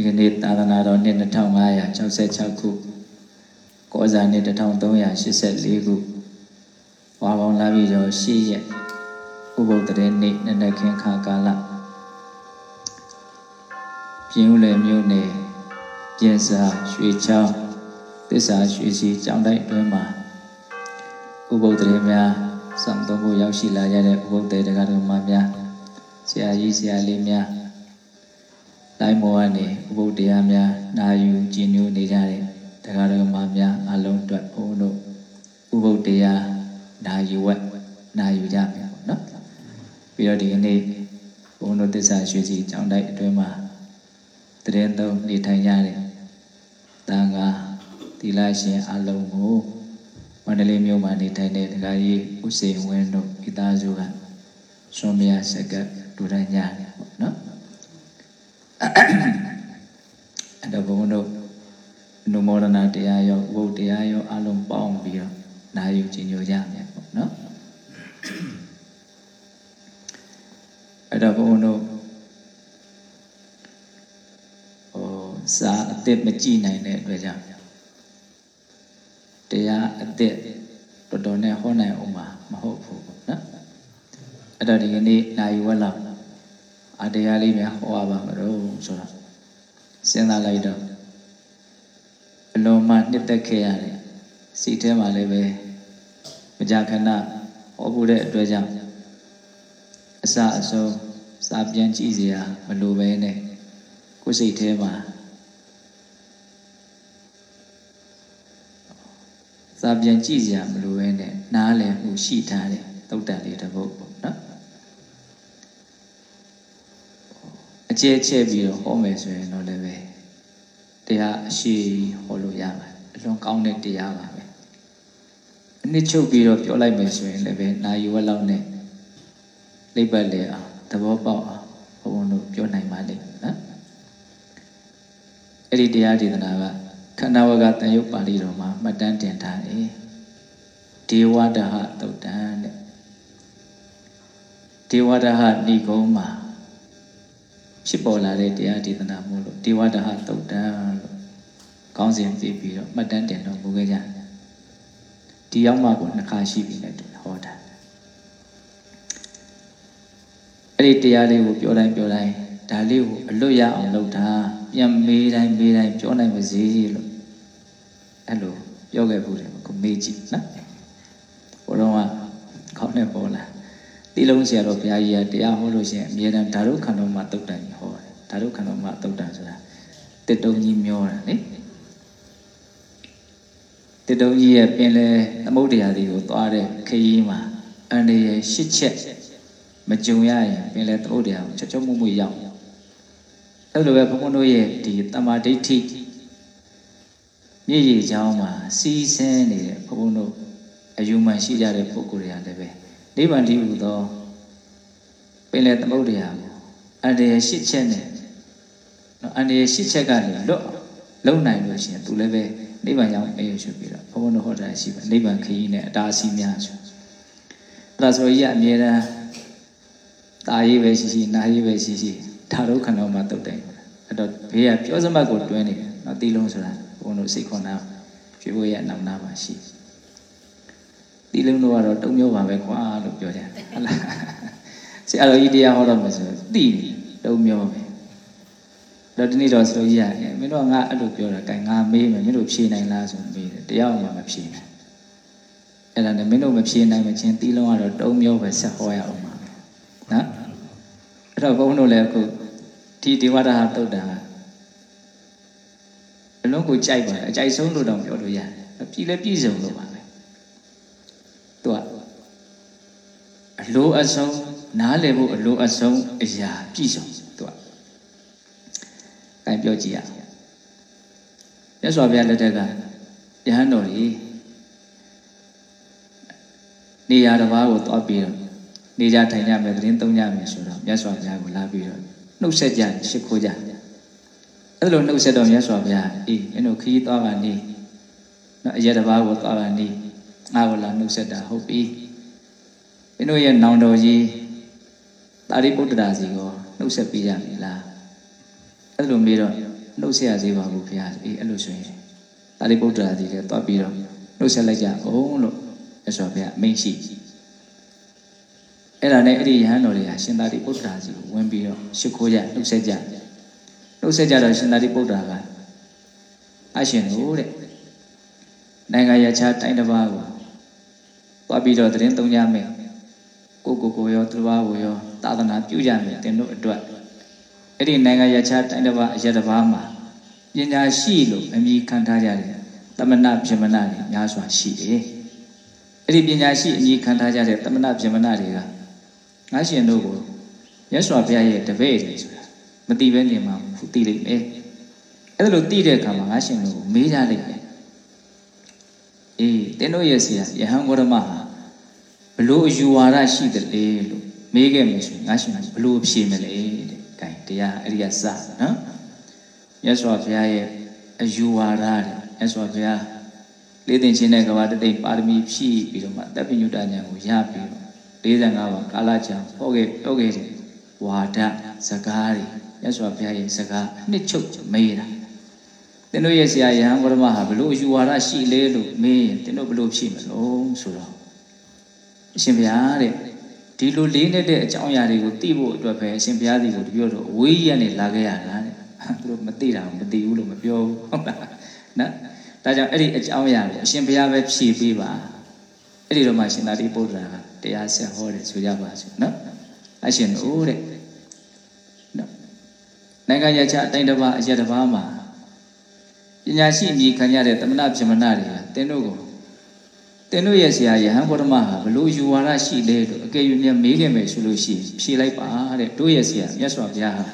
ဒီကနေ့သာသနာတော်နှစ်2566ခုကောဇာနှစ်1384ခုဝါပေါင်းလာပြီးတော့ရှိရက်ဥပုသ်တရေနေ့နနက်ခင်းခါကာလပြင်းဦးလေမြို့နယ်ပြင်စာရွှေချောင်းသစ္စာရွှေစီကျောင်းတိုက်တွင်မှာဥပုသ်တရေများဆောင်သုံးဖို့ရောက်ရှိလာကြတဲ့ဥပုသ်တေတက္ကသိုလ်မှများဆရာကြီးဆရာလေးများ တိုင်းမောကနေဥပုသ်တရားများနာယူကျင့်ညိုနေကြတဲ့တရားတော်မှာများအလုံးအတွက်ဘုန်းတို့ဥပုသ်တရားနာယူဝက်နာယူကြမယ်ပေါ့နော်ပြီးတော့ဒီကနေ့ဘုန်းတို့သစ္စာရွှေစီကျောင်းတိုက်အတွင်းမှာတရင်သုံးနေထိုင်ကြတဲ့တန်ခါသီလရှင်အလုံးကိုမန္တလေးမြို့မှာနေထိုင်တဲ့တရားကြီးဥစေဝင်းတို့မိသားစုကဆွန်မြစကဒူရညာပေါ့နော် အဲ့တော့ဘုန်းတို့နုမောဒနာတရားရောဝုတ်တရားရောအလုံးပေါင်းပြီးတော့နာယူကြည်ညိုကြမယ်ပေါ့နော်အဲ့တော့ဘုန်းတို့ဟိုစာအစ်စ်မကြည့်နိုင်တဲ့အတွက်ကြောင့်တရားအစ်စ်တော်တော်နဲ့ဟောနိုင်အောင်မှာမဟုတ်ဘူးပေါ့နော်အဲ့တော့ဒီကနေ့နာယူဝက်လောက် အတရားလေးများဟောရပါမလို့ဆိုတော့စဉ်းစားလိုက်တော့အလုံးမနှစ်သက်ခဲ့ရတယ်စိတ်ထဲမှာလည်းပဲမကြာခဏဟောဖို့တဲ့အတွက်ကြောင့်အစအဆုံးစာပြန်ကြည့်စရာမလိုပဲနဲ့ကိုယ်စိတ်ထဲမှာစာပြန်ကြည့်စရာမလိုပဲနဲ့နားလည်မှုရှိထားတဲ့သုတ်တန်လေးတစ်ပုဒ်ပေါ့နော်အ ကျဲချဲ့ပြီးတော့ဟောမယ်ဆိုရင်တော့လည်းပဲတရားအရှိဟောလို့ရပါတယ်အလွန်ကောင်းတဲ့တရားပါပဲအနှစ်ချုပ်ပြီးတော့ပြောလိုက်မယ်ဆိုရင်လည်းပဲနာယူဝက်လောက်နဲ့လိပ်ပတ်လေအောင်သဘောပေါက်အောင်ဘုံဘုံတို့ပြောနိုင်ပါလိမ့်မယ်နော်အဲ့ဒီတရားဒေသနာကခန္ဓာဝကတန်ရုပ်ပါဠိတော်မှာမှတ်တမ်းတင်ထားတယ်ဒေဝဒဟသုတ်တံတဲ့ဒေဝဒဟဏိကုံးမှာ ဖြစ်ပေါ်လာတဲ့တရားဒေသနာမို့လို့ဒေဝဒဟသုတ်တံလို့ခေါင်းစဉ်ပြပြီးတော့မှတ်တမ်းတင်တော်မူခဲ့ကြတယ်ဒီရောက်မှကိုနှစ်ခါရှိပြီနဲ့ဟောတာအဲ့ဒီတရားလေးကိုပြောတိုင်းပြောတိုင်းဒါလေးကိုအလွတ်ရအောင်လုပ်တာပြန်မေးတိုင်းမေးတိုင်းပြောနိုင်ပါစေလို့အဲ့လိုပြောခဲ့ဘူးတယ်ကိုမေးကြည့်နော်ဘုရားကခေါင်းနဲ့ပေါ်လာ တိလုံးဆရာတော်ဘုရားကြီးကတရားဟောလို့ရှိရင်အမြဲတမ်းဓာတုခန္ဓာမှာတုတ်တန်ကြီးဟောတယ်ဓာတုခန္ဓာမှာတုတ်တန်ဆိုတာတစ်တုံကြီးမျောတာလေတစ်တုံကြီးရဲ့ပင်လေသမုဒ္ဒရာတွေကိုသွားတဲ့ခရီးမှာအန္တရာယ်ရှစ်ချက်မကြုံရရင်ပင်လေသမုဒ္ဒရာကိုချောချောမွမွရောက်အဲ့လိုပဲဘုန်းဘုန်းတို့ရဲ့ဒီတမာဒိဋ္ဌိမြည်ရည်ချောင်းမှာစီးဆင်းနေတဲ့ဘုန်းဘုန်းတို့အယူမှန်ရှိကြတဲ့ပုဂ္ဂိုလ်တွေကလည်းပဲ နိဗ္ဗာန်တည်းဟူသောပင်လေသမုဒ္ဒရာကိုအန္တရာယ်ရှစ်ချက်နဲ့နော်အန္တရာယ်ရှစ်ချက်ကနေလွတ်လုံနိုင်လို့ရှိရင်သူလည်းပဲနိဗ္ဗာန်ရောက်အေးရွှေပြီးတော့ဘုန်းဘုန်းတို့ဟောတာရှိပါနိဗ္ဗာန်ခရီးနဲ့အတားအဆီးများဆိုအဲ့ဒါဆိုကြီးကအမြဲတမ်းตาရေးပဲရှိရှိနာရေးပဲရှိရှိဒါတော့ခဏမှတုတ်တယ်အဲ့တော့ဘေးကပြောစမှတ်ကိုတွင်းနေတယ်နော်တီလုံးဆိုတာဘုန်းတို့စိတ်ခွန်နာရွှေဘိုးရဲ့နောက်နာမှာရှိတီ လုံးတို့ကတော့တုံမျိုးပါပဲကွာလို့ပြောကြတယ်ဟုတ်လားဆရာတော်ကြီးတရားဟောတော့မယ်ဆိုတိတုံမျိုးပဲတော့ဒီနေ့တော့ဆိုကြီးရတယ်မင်းတို့ကငါအဲ့လိုပြောတာကဲငါမေးမယ်မင်းတို့ဖြေနိုင်လားဆိုမေးတယ်တရားမှမဖြေနိုင်အဲ့ဒါနဲ့မင်းတို့မဖြေနိုင်မချင်းတီလုံးကတော့တုံမျိုးပဲဆက်ဟောရအောင်ပါနော်အဲ့တော့ဘုန်းတို့လည်းအခုဒီဒေဝတာဟာတုတ်တာအလုံးကိုကြိုက်ပါတယ်အကြိုက်ဆုံးလို့တော့ပြောလို့ရတယ်ပြည်လဲပြည်စုံလို့ပါပဲ သူကအလိုအဆုံးနားလည်ဖို့အလိုအဆုံးအရာပြည်စုံသူကအဲပြောကြည့်ရမြတ်စွာဘုရားလက်ထက်ကယဟန်တော်ကြီးနေရာတစ်ပါးကိုသွားပြီးတော့နေကြထိုင်ကြမယ်သတင်းသုံးကြမယ်ဆိုတော့မြတ်စွာဘုရားကိုလာပြီးတော့နှုတ်ဆက်ကြရှ िख ိုးကြအဲ့လိုနှုတ်ဆက်တော့မြတ်စွာဘုရားအေးမင်းတို့ခီးသွားပါနေနော်အရက်တစ်ပါးကိုသွားပါနေ ငါ့ကိုလာနှုတ်ဆက်တာဟုတ်ပြီမင်းတို့ရဲ့နောင်တော်ကြီးသာရိပုတ္တရာစီကိုနှုတ်ဆက်ပေးကြပြီလားအဲ့လိုမေးတော့နှုတ်ဆက်ရသေးပါဘူးဘုရားအေးအဲ့လိုဆိုရင်တာရိပုတ္တရာကြီးလည်းတွားပြီးတော့နှုတ်ဆက်လိုက်ကြအောင်လို့မြတ်စွာဘုရားအမိန့်ရှိအဲ့ဒါနဲ့အဲ့ဒီယဟန်တော်တွေကရှင်သာရိပုတ္တရာကြီးကိုဝင်ပြီးတော့ရှ िख ိုးကြနှုတ်ဆက်ကြနှုတ်ဆက်ကြတော့ရှင်သာရိပုတ္တရာကအရှင်တို့တဲ့နိုင်ငံရခြားတိုင်းတစ်ပါးကို သွားပြီးတော့သတင်းသုံးကြမယ်ကိုကိုကိုရောသူတစ်ပါးကိုရောသာသနာပြုကြမယ်တင်တို့အတွက်အဲ့ဒီနိုင်ငံရခြားတိုင်းတစ်ပါးအရာတစ်ပါးမှာပညာရှိလို့အမိခံထားကြတယ်သမဏပြမနာတွေများစွာရှိတယ်အဲ့ဒီပညာရှိအမိခံထားကြတဲ့သမဏပြမနာတွေကငါရှင်တို့ကိုရသော်ဘုရားရဲ့တပည့်တွေဆိုတာမတိပဲနေမှာဖူသိလိမ့်မယ်အဲ့ဒါလို့သိတဲ့အခါမှာငါရှင်တို့ကိုမေးကြလိုက်တယ်အေးတင်းတို့ရဲ့ဆရာယဟန်ဂေါရမဟာ ဘလို့အယူဝါဒရှိတယ်လေလို့မေးခဲ့မယ်ဆိုရင်ငါရှင်ဘလို့ဖြေမလဲတဲ့။ဒါတရားအဲ့ဒီကစနော်။မြတ်စွာဘုရားရဲ့အယူဝါဒတဲ့မြတ်စွာဘုရားလေးသိချင်းတဲ့ကဘာတသိပါရမီဖြည့်ပြီးတော့မှတပ်ပညုတဉာဏ်ကိုရပြီးတော့45ပါးကာလချံဟောခဲ့ဟောခဲ့တဲ့ဝါဒစကားတွေမြတ်စွာဘုရားရဲ့စကားနှစ်ချုပ်မေးတာသင်တို့ရဲ့ဆရာယဟန်ဘုရမဟာဘလို့ယူဝါဒရှိလဲလို့မေးရင်သင်တို့ဘလို့ဖြည့်မလို့ဆိုတော့ အရှင်ဘုရားတဲ့ဒီလိုလေးနဲ့တဲ့အကြောင်းအရာတွေကိုသိဖို့အတွက်ပဲအရှင်ဘုရားဒီကိုတပြောတော့ဝေးရက်နဲ့လာခဲ့ရတာတဲ့သူတို့မသိတာမသိဘူးလို့မပြောဘူးဟုတ်လားနော်ဒါကြောင့်အဲ့ဒီအကြောင်းအရာကိုအရှင်ဘုရားပဲဖြည့်ပေးပါအဲ့ဒီတော့မှရှင်သာတိပုတ္တရာကတရားဆက်ဟောတယ်ဆိုကြပါစို့နော်အရှင်တို့တဲ့နော်နိုင်ငံရခြားအတိုင်းတစ်ပါးအရက်တစ်ပါးမှာပညာရှိအမိခံရတဲ့သမဏဗြဟ္မဏတွေကတင်းတို့ကို တင်းတို့ရဲ့ဆရာယဟန်ဗုဒ္ဓမဟာဘလို့ယူဝါဒရှိလဲလို့အကယ်၍မြတ်မေးခဲ့မယ်ဆိုလို့ရှိရင်ဖြေလိုက်ပါတဲ့တို့ရဲ့ဆရာမြတ်စွာဘုရားဟာ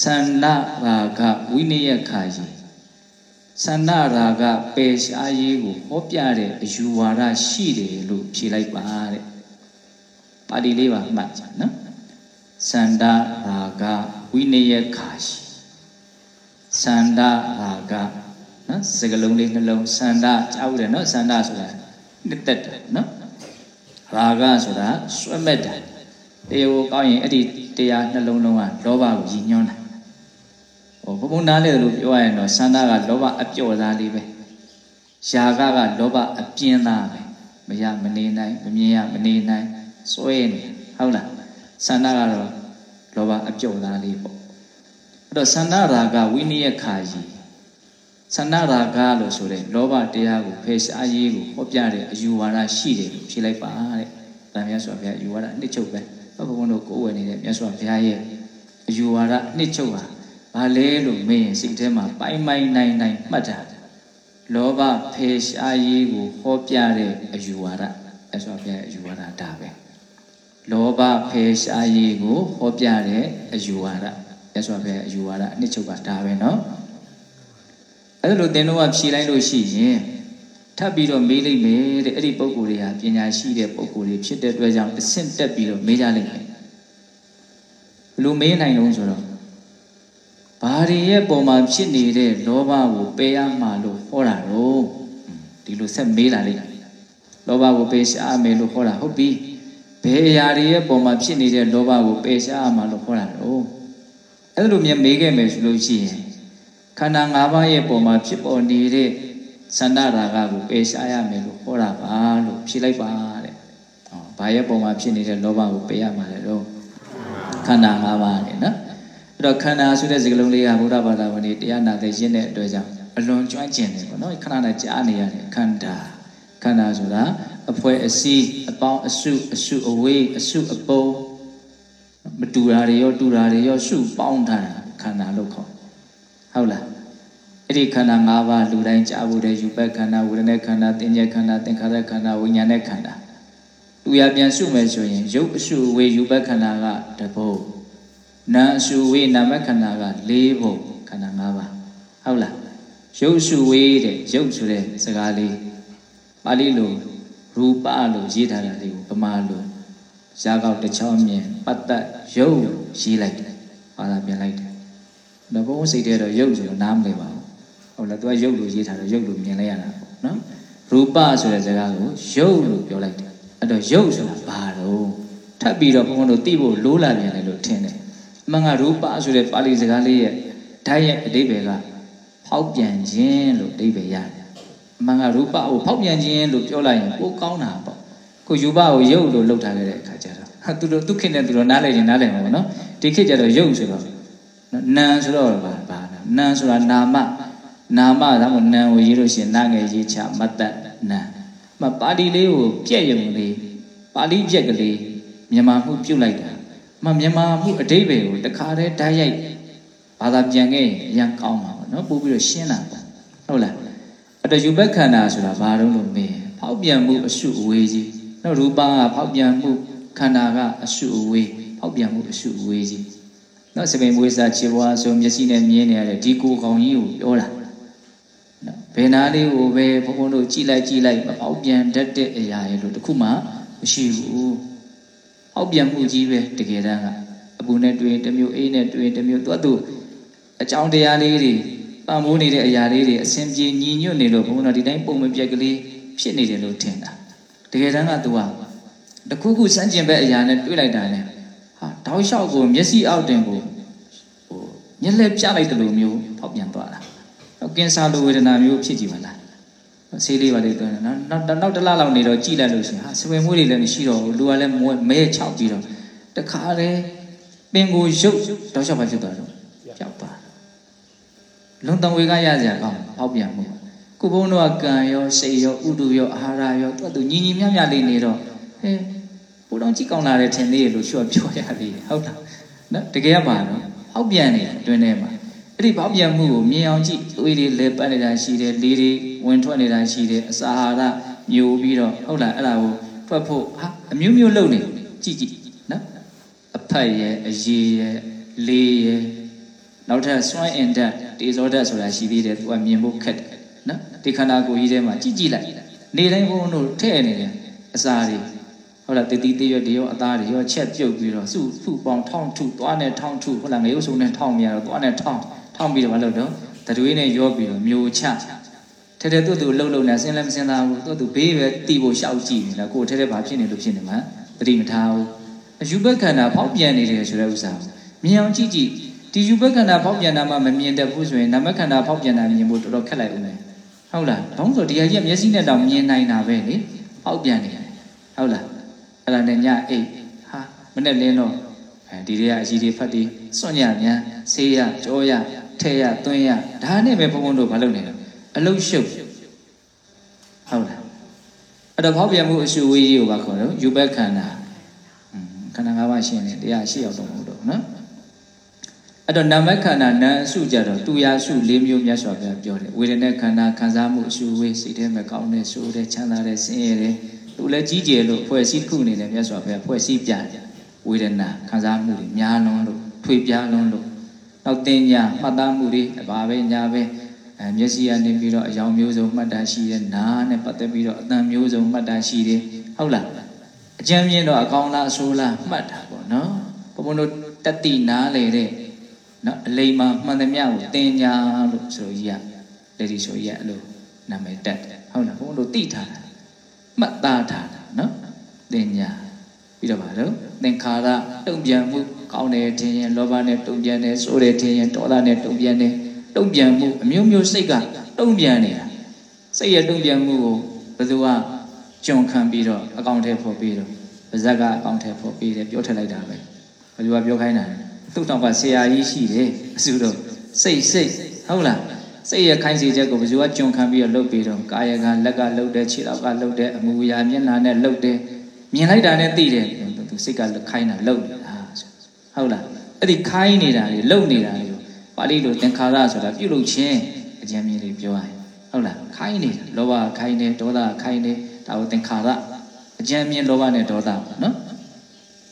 သန္နရာဂဝိနည်းခါယီသန္နရာဂပေရှားရေးကိုဟောပြတဲ့အယူဝါဒရှိတယ်လို့ဖြေလိုက်ပါတဲ့ပါဠိလေးပါမှတ်ကြနော်သန္ဒရာဂဝိနည်းခါယီသန္ဒရာဂနော်စကလုံးလေးနှလုံးသန္ဒကြားဦးတယ်နော်သန္ဒဆိုတာ နှစ်သက်တယ်နော်ရာဂဆိုတာစွဲမဲ့တယ်တရားကိုကောင်းရင်အဲ့ဒီတရားနှလုံးလုံးကလောဘကိုရည်ညွှန်းတာဟိုဘုံဘုံနားလေလို့ပြောရရင်တော့သန္ဒကလောဘအပြော့သားလေးပဲယာကကလောဘအပြင်းသားပဲမရမနေနိုင်မမြင်ရမနေနိုင်စွဲနေဟုတ်လားသန္ဒကတော့လောဘအပြော့သားလေးပေါ့အဲ့တော့သန္ဒရာဂဝိနည်းခါကြီး ဆန္ဒရာဂလို့ဆိုတဲ့လောဘတရားကိုဖယ်ရှားရေးကိုဟောပြတဲ့အယူဝါဒရှိတယ်လို့ဖြေလိုက်ပါတဲ့။ဒါမြတ်စွာဘုရားယူဝါဒနှစ်ချုပ်ပဲ။ဘုရားကုန်းတို့ကိုယ်ဝယ်နေတဲ့မြတ်စွာဘုရားရဲ့အယူဝါဒနှစ်ချုပ်ဟာဘာလဲလို့မေးရင်စိတ်ထဲမှာပိုင်းပိုင်းနိုင်နိုင်မှတ်တာ။လောဘဖယ်ရှားရေးကိုဟောပြတဲ့အယူဝါဒမြတ်စွာဘုရားရဲ့အယူဝါဒဒါပဲ။လောဘဖယ်ရှားရေးကိုဟောပြတဲ့အယူဝါဒမြတ်စွာဘုရားရဲ့အယူဝါဒနှစ်ချုပ်ကဒါပဲနော်။ အဲ့လိုသင်တို့ကဖြေလိုက်လို့ရှိရင်ထပ်ပြီးတော့မေးလိုက်မယ်တဲ့အဲ့ဒီပုံကိုယ်တွေဟာပညာရှိတဲ့ပုံကိုယ်တွေဖြစ်တဲ့အတွက်ကြောင့်အဆင့်တက်ပြီးတော့မေးကြလိုက်မယ်ဘလို့မေးနိုင်လုံးဆိုတော့ဘာတွေရဲ့ပုံမှာဖြစ်နေတဲ့လောဘကိုပယ်ရမှာလို့ဟောတာတော့ဒီလိုဆက်မေးလာလိုက်လောဘကိုပယ်ရှားမယ်လို့ဟောတာဟုတ်ပြီဘယ်အရာတွေရဲ့ပုံမှာဖြစ်နေတဲ့လောဘကိုပယ်ရှားမှာလို့ဟောတာတော့အဲ့လိုမြင်မေးခဲ့မယ်ဆိုလို့ရှိရင် ခန္ဓာ၅ပါးရဲ့ပုံမှာဖြစ်ပေါ်နေတဲ့သန္တာရာဂကိုပယ်ရှားရမယ်လို့ဟောတာပါလို့ဖြေလိုက်ပါတဲ့။ဟောဘာရဲ့ပုံမှာဖြစ်နေတဲ့လောဘကိုပယ်ရမှာလဲတော့ခန္ဓာ၅ပါးနဲ့နော်။အဲ့တော့ခန္ဓာဆိုတဲ့စကားလုံးလေးကဘုရားဘာသာဝင်တွေတရားနာတဲ့ရင်းတဲ့အတွက်ကြောင့်အလွန်ကျွမ်းကျင်တယ်ပေါ့နော်ခဏနဲ့ကြားနေရတယ်ခန္ဓာခန္ဓာဆိုတာအဖွဲအစည်းအပေါင်းအစုအစုအဝေးအစုအပုံမတူတာတွေရောတူတာတွေရောစုပေါင်းထားတာခန္ဓာလို့ခေါ် ဟုတ်လားအဲ့ဒီခန္ဓာ၅ပါးလူတိုင်းကြားဖို့တဲ့ယူပက်ခန္ဓာဝေဒနာခန္ဓာသင်္ကြန်ခန္ဓာသင်္ခါရခန္ဓာဝိညာဉ်နဲ့ခန္ဓာလူရပြန်စုမယ်ဆိုရင်ရုပ်အစုဝေယူပက်ခန္ဓာကတပုတ်နာအစုဝေနာမခန္ဓာက၄ဘုံခန္ဓာ၅ပါးဟုတ်လားရုပ်စုဝေတဲ့ရုပ်ဆိုတဲ့စကားလေးပါဠိလိုရူပလို့ရေးထားတာလေးကိုဗမာလိုရာကောက်တစ်ချောင်းမြင်ပတ်သက်ရုပ်ရေးလိုက်တယ်ဘာသာပြန်လိုက်တယ်။ ဒါဘုံစိတ်ထဲတော့ရုပ်ဆိုတော့နားမလည်ပါဘူး။ဟုတ်လားသူကရုပ်လို့ရေးထားတော့ရုပ်လို့မြင်လိုက်ရတာပေါ့နော်။ရူပဆိုတဲ့စကားကိုရုပ်လို့ပြောလိုက်တယ်။အဲ့တော့ရုပ်ဆိုတာဘာတော့ထပ်ပြီးတော့ဘုံတို့သိဖို့လိုးလာပြန်တယ်လို့ထင်တယ်။အမှန်ကရူပဆိုတဲ့ပါဠိစကားလေးရဲ့ဓာတ်ရဲ့အဓိပ္ပာယ်ကဖောက်ပြန်ခြင်းလို့အဓိပ္ပာယ်ရတယ်အမှန်ကရူပကိုဖောက်ပြန်ခြင်းလို့ပြောလိုက်ရင်ပိုကောင်းတာပေါ့ကိုယူပကိုရုပ်လို့လှုပ်ထားခဲ့တဲ့အခါကျတော့ဟာသူတို့သူခေတ်နဲ့သူတို့နားလည်ရင်နားလည်မှာပေါ့နော်ဒီခေတ်ကျတော့ရုပ်ဆိုတော့ နာမ်ဆိုတော့ဘာဘာနာမ်ဆိုတာနာမနာမဒါမှမဟုတ်နာမ်ကိုရေးလို့ရှိရင်နာငယ်ရေးချမတ်တနာမ်မပါဠိလေးကိုပြည့်ရုံလေးပါဠိပြက်ကလေးမြန်မာမှုပြုတ်လိုက်တာမမြန်မာမှုအဓိပ္ပာယ်ကိုတခါတည်းဓာတ်ရိုက်ဘာသာပြန်ခဲ့ရင်အရင်ကောင်းမှာပေါ့နော်ပို့ပြီးတော့ရှင်းတာပေါ့ဟုတ်လားအဲ့တော့ယူဘက်ခန္ဓာဆိုတာဘာလို့လို့မေးဖောက်ပြန်မှုအစုအဝေးကြီးနော်ရူပကဖောက်ပြန်မှုခန္ဓာကအစုအဝေးဖောက်ပြန်မှုအစုအဝေးကြီး နော်စပင်မွေးစားခြေဘွားဆိုမျက်စိနဲ့မြင်နေရတဲ့ဒီကိုကောင်ကြီးကိုပြောတာနော်ဘယ်နာလေးကိုပဲဘုန်းဘုန်းတို့ကြည်လိုက်ကြည်လိုက်မဖောက်ပြန်တတ်တဲ့အရာရဲ့လို့တခုမှမရှိဘူးဖောက်ပြန်မှုကြီးပဲတကယ်တမ်းကအပူနဲ့တွေ့တမျိုးအေးနဲ့တွေ့တမျိုးသူ့အတူအကြောင်းတရားလေးတွေပံ့ပိုးနေတဲ့အရာလေးတွေအစဉ်ပြေညီညွတ်နေလို့ဘုန်းဘုန်းတို့ဒီတိုင်းပုံမပြက်ကလေးဖြစ်နေတယ်လို့ထင်တာတကယ်တမ်းကသူကတခုခုစမ်းကျင်ဘက်အရာနဲ့တွေ့လိုက်တာနဲ့ဟာ တောက်လျှောက်ကိုမျက်စိအောက်တင်ကိုဟိုညက်လက်ပြလိုက်တယ်လို့မျိုးဖောက်ပြန်သွားတာကင်ဆာလိုဝေဒနာမျိုးဖြစ်ကြည့်ပါလားဆေးလေးပါလေတော့နော်နောက်နောက်တစ်လလောက်နေတော့ကြည်လိုက်လို့ရှိရင်ဟာစပယ်မွေးတွေလည်းမရှိတော့ဘူးလူကလည်းမဲချောက်ပြီးတော့တခါလေပင်ကိုရုပ်တောက်လျှောက်ပဲဖြစ်သွားတော့ကြောက်ပါလုံတံဝေကရစရာကောင်းဖောက်ပြန်မှုခုဘုန်းတော်ကကံရောစိတ်ရောဥဒုရောအာဟာရရောသူကသူညီညီမျှမျှလေးနေတော့ဟဲ ဘိုးတော်ကြည့်ကောင်းလာတယ်ထင်သေးလို့ချွတ်ပြောရသေးတယ်ဟုတ်လားနော်တကယ်ကပါတော့ဟောက်ပြန်နေတွင်ထဲမှာအဲ့ဒီဘောက်ပြန်မှုကိုမြင်အောင်ကြည့်သွေးတွေလဲပတ်နေတာရှိတယ်လေတွေဝင်ထွက်နေတာရှိတယ်အစာအာဟာရမျိုးပြီးတော့ဟုတ်လားအဲ့ဒါကိုထွက်ဖို့ဟာအမျိုးမျိုးလုပ်နေကြည့်ကြည့်နော်အဖက်ရဲ့အရေးရဲ့လေးရဲ့နောက်ထပ်စွန့်အင်တက်တေဇောတက်ဆိုတာရှိသေးတယ်သူကမြင်ဖို့ခက်တယ်နော်ဒီခန္ဓာကိုယ်ကြီးထဲမှာကြည့်ကြည့်လိုက်နေတိုင်းဘုန်းတို့ထည့်နေတယ်အစာတွေ ဟုတ်လားတတိတရွတ်တွေရောအသားတွေရောချက်ပြုတ်ပြီးတော့စုစုပေါင်းထောင်းထုသွားနဲ့ထောင်းထုဟုတ်လားငရုတ်စုံနဲ့ထောင်းမြရတော့သွားနဲ့ထောင်းထောင်းပြီးတော့မလုပ်တော့တတွေးနဲ့ရောပြီးတော့မျိုးချထဲထဲသူ့သူလှုပ်လှုပ်နေစင်းလည်းမစင်းသားဘူးသူ့သူဘေးပဲတီးဖို့ရှောက်ကြည့်နေတာကိုယ်ထဲထဲဘာဖြစ်နေလို့ဖြစ်နေမှာတတိမထားဘူးအယူဘက်ခန္ဓာဖောက်ပြန်နေတယ်ဆိုတဲ့ဥစ္စာမြင်အောင်ကြည့်ကြည့်ဒီယူဘက်ခန္ဓာဖောက်ပြန်တာမှမမြင်တတ်ဘူးဆိုရင်နာမခန္ဓာဖောက်ပြန်တာမြင်ဖို့တော်တော်ခက်လိုက်ဦးမယ်ဟုတ်လားဘာလို့ဆိုဒီဟာကြီးကမျက်စိနဲ့တောင်မြင်နိုင်တာပဲလေဖောက်ပြန်နေတယ်ဟုတ်လား အဲ့ဒါနဲ့ညအိတ်ဟာမနဲ့လင်းတော့အဲဒီတွေကအကြီးတွေဖတ်ပြီးစွန့်ညများဆေးရကြောရထဲရသွင်းရဒါနဲ့ပဲဘုံဘုံတို့မလုပ်နေတော့အလုရှုပ်ဟုတ်လားအဲ့တော့ဖောက်ပြန်မှုအရှုဝေးကြီးကိုပါခေါ်တော့ယူဘက်ခန္ဓာခန္ဓာ၅ပါးရှင်းတယ်တရားရှိအောင်တော့မဟုတ်တော့နော်အဲ့တော့နာမခန္ဓာနာအစုကြတော့တူရာစု၄မျိုးမြတ်စွာဘုရားပြောတယ်ဝေဒနာခန္ဓာခံစားမှုအစုဝေးစိတ်ထဲမှာကောင်းတဲ့ဆိုးတဲ့ချမ်းသာတဲ့ဆင်းရဲတဲ့ သူလည်းကြီးကျယ်လို့ဖွဲ့စည်းတစ်ခုအနေနဲ့မြတ်စွာဘုရားဖွဲ့စည်းပြတယ်ဝေဒနာခံစားမှုတွေများလွန်းလို့ထွေပြားလွန်းလို့နောက်တင်ညာမှတ်သားမှုတွေဘာပဲညာပဲအဲမျက်စိကနေပြီးတော့အယောင်မျိုးစုံမှတ်တာရှိတယ်နားနဲ့ပတ်သက်ပြီးတော့အသံမျိုးစုံမှတ်တာရှိတယ်ဟုတ်လားအကျဉ်းမြင့်တော့အကောင်လားအဆိုးလားမှတ်တာပေါ့နော်ဘုံဘုံတို့တတိနားလေတဲ့နော်အလိမ္မာမှန်သမျှကိုတင်ညာလို့ဆိုကြီးရလေဒီဆိုကြီးရအဲ့လိုနာမည်တက်တယ်ဟုတ်လားဘုံဘုံတို့သိထားတာ မှတ်သားထားတာနော်တင်ညာပြီးတော့ဗါတော့သင်္ခါရတုံ့ပြန်မှုကောင်းတယ်ထင်ရင်လောဘနဲ့တုံ့ပြန်တယ်ဆိုးတယ်ထင်ရင်ဒေါသနဲ့တုံ့ပြန်တယ်တုံ့ပြန်မှုအမျိုးမျိုးစိတ်ကတုံ့ပြန်နေတာစိတ်ရဲ့တုံ့ပြန်မှုကိုဘယ်သူကကြုံခံပြီးတော့အကောင့်ထဲပေါ်ပြီးတော့ပါဇက်ကအကောင့်ထဲပေါ်ပြီးတယ်ပြောထည့်လိုက်တာပဲဘယ်သူကပြောခိုင်းတာသူ့တောင်ကဆရာကြီးရှိတယ်အစုတော့စိတ်စိတ်ဟုတ်လား စိတ်ရခိုင်းစီချက်ကိုဘယ်သူကကြုံခံပြီးတော့လှုပ်ပြီးတော့ကာယကလက်ကလှုပ်တယ်ခြေထောက်ကလှုပ်တယ်အမူအရာမျက်နှာနဲ့လှုပ်တယ်မြင်လိုက်တာနဲ့သိတယ်သူစိတ်ကခိုင်းတာလှုပ်နေတာဟုတ်လားအဲ့ဒီခိုင်းနေတာတွေလှုပ်နေတာတွေပါဠိလိုသင်္ခါရဆိုတာပြုလုပ်ခြင်းအကျဉ်းမြင်လေးပြောရရင်ဟုတ်လားခိုင်းနေတာလောဘခိုင်းတယ်ဒေါသခိုင်းတယ်ဒါကိုသင်္ခါရအကျဉ်းမြင်လောဘနဲ့ဒေါသပေါ့နော်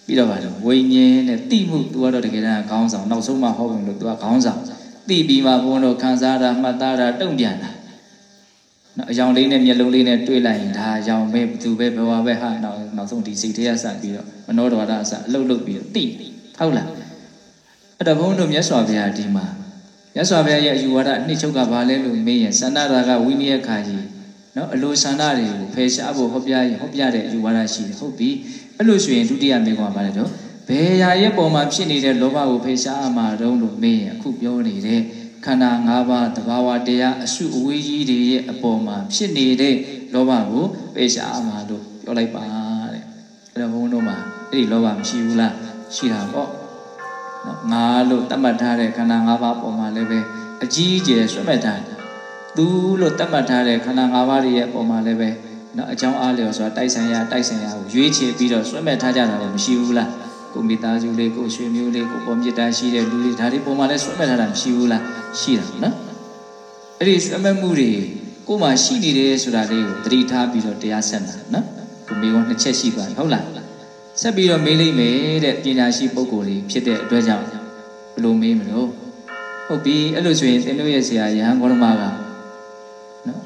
ပြီးတော့ပါတော့ဝိညာဉ်နဲ့တိမှု तू ကတော့တကယ်တမ်းခေါင်းဆောင်နောက်ဆုံးမှဟောပုံလို့ तू ကခေါင်းဆောင် တိပြီးမှဘုန်းတော်ခံစားတာမှတ်သားတာတုံ့ပြန်တာနော်အယောင်လေးနဲ့မျက်လုံးလေးနဲ့တွေ့လိုက်ရင်ဒါအယောင်ပဲသူပဲဘဝပဲဟာနောက်နောက်ဆုံးဒီစိတ်ထဲကစပြီးတော့မနောတော်ရအစအလုတ်လုတ်ပြီးတော့တိဟုတ်လားအဲ့တော့ဘုန်းတို့မြတ်စွာဘုရားဒီမှာမြတ်စွာဘုရားရဲ့အယူဝါဒအနှစ်ချုပ်ကဘာလဲလို့မေးရင်သန္တာရာကဝိနည်းခါကြီးနော်အလိုဆန္ဒတွေကိုဖယ်ရှားဖို့ဟောပြရင်ဟောပြတဲ့အယူဝါဒရှိတယ်ဟုတ်ပြီအဲ့လိုဆိုရင်ဒုတိယမေးခွန်းကဘာလဲတော့ ဘယ်ရာရဲ့ပုံမှာဖြစ်နေတဲ့လောဘကိုဖယ်ရှားမှာတုံးလို့မေးရင်အခုပြောနေတဲ့ခန္ဓာ၅ပါးတဘာဝတရားအစုအဝေးကြီးတွေရဲ့အပေါ်မှာဖြစ်နေတဲ့လောဘကိုပေရှားမှာလို့ပြောလိုက်ပါတဲ့အဲ့တော့ဘုန်းတို့မှာအဲ့ဒီလောဘမရှိဘူးလားရှိတာပေါ့နော်ငါလို့တတ်မှတ်ထားတဲ့ခန္ဓာ၅ပါးပေါ်မှာလည်းပဲအကြီးအကျယ်ဆွတ်မဲ့ထားတယ်သူလို့တတ်မှတ်ထားတဲ့ခန္ဓာ၅ပါးရဲ့ပုံမှာလည်းပဲနော်အကြောင်းအားလျော်ဆိုတာတိုက်ဆိုင်ရတိုက်ဆိုင်ရကိုရွေးချယ်ပြီးတော့ဆွဲမဲ့ထားကြတာလည်းမရှိဘူးလား ကိုမိသားစုလေးကိုရွှေမျိုးလေးကိုပေါ်မြစ်တာရှိတဲ့လူတွေဒါတွေပုံမှာလည်းဆွဲမဲ့ထားတာမရှိဘူးလားရှိတာနော်အဲ့ဒီဆွဲမဲ့မှုတွေကိုမှရှိနေတယ်ဆိုတာလေးကိုသတိထားပြီးတော့တရားဆက်တာနော်ကိုမိကောနှစ်ချက်ရှိသွားပြီဟုတ်လားဆက်ပြီးတော့မေးလိုက်မယ်တဲ့ပညာရှိပုဂ္ဂိုလ်တွေဖြစ်တဲ့အတွက်ကြောင့်ဘယ်လိုမေးမလို့ဟုတ်ပြီအဲ့လိုဆိုရင်သင်တို့ရဲ့ဆရာယဟန်ဂေါရမကနော်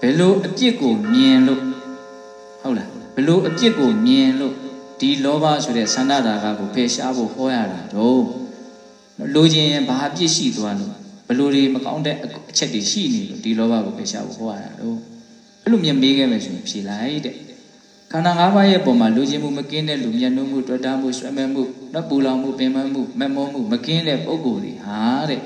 ဘယ်လိုအပြစ်ကိုမြင်လို့ဟုတ်လားဘယ်လိုအပြစ်ကိုမြင်လို့ ဒီလောဘဆိုတဲ့ဆန္ဒဓာကကိုဖယ်ရှားဖို့ဟောရတာတော့လိုချင်ရင်ဘာအပြစ်ရှိသွားလို့ဘယ်လိုတွေမကောင်းတဲ့အချက်တွေရှိနေလို့ဒီလောဘကိုဖယ်ရှားဖို့ဟောရတာတော့အဲ့လိုမြင်မေးခဲ့မယ်ဆိုရင်ဖြေလိုက်တဲ့ခန္ဓာ၅ပါးရဲ့ပုံမှာလူချင်းမှုမကင်းတဲ့လူမျက်နှာမှုတွေ့တာမှုဆွဲမဲ့မှုနော်ပူလောင်မှုပင်ပန်းမှုမမောမှုမကင်းတဲ့ပုံကိုယ်တွေဟာတဲ့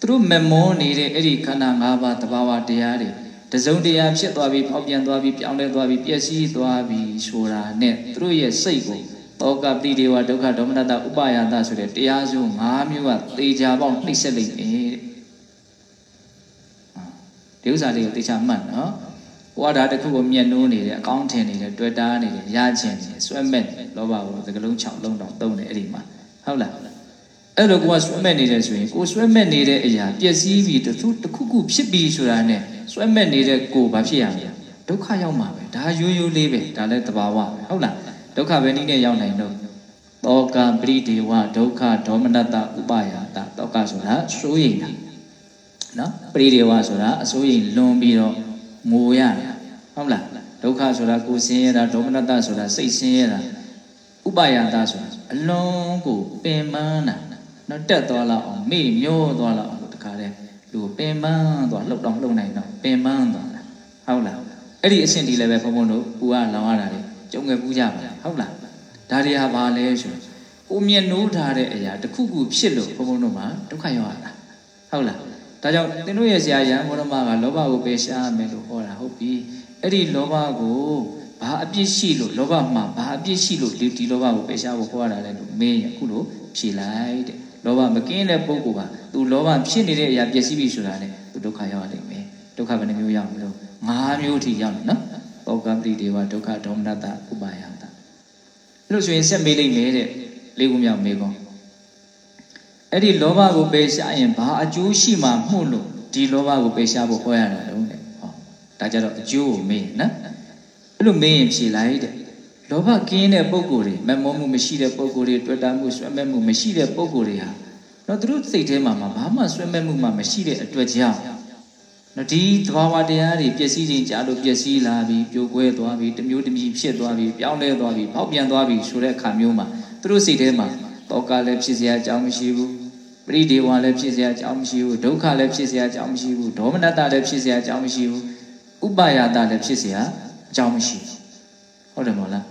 သူတို့မမောနေတဲ့အဲ့ဒီခန္ဓာ၅ပါးတဘာဝတရားတွေ တစုံတရာဖြစ်သွားပြီးဖောက်ပြန်သွားပြီးပြောင်းလဲသွားပြီးပျက်စီးသွားပြီးဆိုတာနဲ့သူတို့ရဲ့စိတ်ကိုတောကပတိဒေဝဒုက္ခဒေါမနတဥပယတဆိုတဲ့တရားစု၅မျိုးကသေချာပေါက်နှိမ့်ဆက်လိုက်တယ်တဲ့ဒီဥစ္စာလေးကိုသေချာမှတ်နော်ကိုကဒါတခုကိုမျက်နှိုးနေတယ်အကောင့်ထင်နေတယ်တွေ့တာနေတယ်ရချင်တယ်ဆွဲမဲ့တယ်လောဘကိုသကလုံး6လုံးတောင်တုံးတယ်အဲ့ဒီမှာဟုတ်လားအဲ့လိုကိုကဆွဲမဲ့နေတယ်ဆိုရင်ကိုဆွဲမဲ့နေတဲ့အရာပျက်စီးပြီးတခုတခုခုဖြစ်ပြီးဆိုတာနဲ့ ဆွဲမဲ့နေတဲ့ကိုဘာဖြစ်ရမလဲဒုက္ခရောက်မှာပဲဒါရိုးရိုးလေးပဲဒါလည်းတဘာဝပဲဟုတ်လားဒုက္ခပဲနည်းနဲ့ရောက်နိုင်တော့တောကပရိဒေဝဒုက္ခဒေါမနတဥပယာတတောကဆိုတာစိုးရိမ်တာနော်ပရိဒေဝဆိုတာအစိုးရိမ်လွန်ပြီးတော့ငိုရတယ်ဟုတ်လားဒုက္ခဆိုတာကိုယ်ဆင်းရဲတာဒေါမနတဆိုတာစိတ်ဆင်းရဲတာဥပယာတဆိုတာအလုံးကိုပင်ပန်းတာနော်တက်သွားလောက်အောင်မေ့မျောသွားလောက်အောင်တခါတည်း လူပင်ပန်းသွားလှုပ်တော့လှုပ်နိုင်တော့ပင်ပန်းသွားတာဟုတ်လားအဲ့ဒီအဆင့်ဒီလည်းပဲဘုံဘုံတို့ပူကလောင်ရတာလေကြုံငယ်ပူကြပါလားဟုတ်လားဒါတွေဟာဘာလဲဆိုကိုမြင်နိုးထားတဲ့အရာတစ်ခုခုဖြစ်လို့ဘုံဘုံတို့မှာဒုက္ခရောက်ရတာဟုတ်လားဒါကြောင့်သင်တို့ရဲ့ဆရာရန်ဘောရမကလောဘကိုပယ်ရှားမယ်လို့ဟောတာဟုတ်ပြီအဲ့ဒီလောဘကိုဘာအပြစ်ရှိလို့လောဘမှာဘာအပြစ်ရှိလို့ဒီလောဘကိုပယ်ရှားဖို့ဟောတာလဲလို့မင်းရအခုလို့ဖြေလိုက်တဲ့ လောဘမကင်းတဲ့ပုဂ္ဂိုလ်ကသူလောဘဖြစ်နေတဲ့အရာပျက်စီးပြီဆိုတာလေသူဒုက္ခရောက်ရလိမ့်မယ်ဒုက္ခဘယ်နှမျိုးရောက်မလို့၅မျိုးထိရောက်တယ်နော်ပောကပတိဒေဝဒုက္ခဒေါမနတဥပါယတာအဲ့လိုဆိုရင်ဆက်မေးလိုက်မယ်တဲ့လေးခုမြောက်မေးကောအဲ့ဒီလောဘကိုပယ်ရှားရင်ဘာအကျိုးရှိမှမှုလို့ဒီလောဘကိုပယ်ရှားဖို့ဟောရတာတော့တဲ့ဟောဒါကြတော့အကျိုးကိုမေးနော်အဲ့လိုမေးရင်ဖြေလိုက်တဲ့ လောဘကင်းတဲ့ပုံကိုယ်တွေမမောမှုမရှိတဲ့ပုံကိုယ်တွေတွေ့တာမှုဆွဲမဲ့မှုမရှိတဲ့ပုံကိုယ်တွေဟာတော့သူတို့စိတ်ထဲမှာဘာမှဆွဲမဲ့မှုမှမရှိတဲ့အတွက်ကြောင့်နော်ဒီသဘာဝတရားတွေပျက်စီးခြင်းကြားလို့ပျက်စီးလာပြီးပြိုကွဲသွားပြီးတမျိုးတမီဖြစ်သွားပြီးပြောင်းလဲသွားပြီးဖောက်ပြန်သွားပြီးဆိုတဲ့အခါမျိုးမှာသူတို့စိတ်ထဲမှာတောကလည်းဖြစ်เสียအကြောင်းမရှိဘူးပရိဒေဝလည်းဖြစ်เสียအကြောင်းမရှိဘူးဒုက္ခလည်းဖြစ်เสียအကြောင်းမရှိဘူးဒေါမနတလည်းဖြစ်เสียအကြောင်းမရှိဘူးဥပယတလည်းဖြစ်เสียအကြောင်းမရှိဘူးဟုတ်တယ်မဟုတ်လား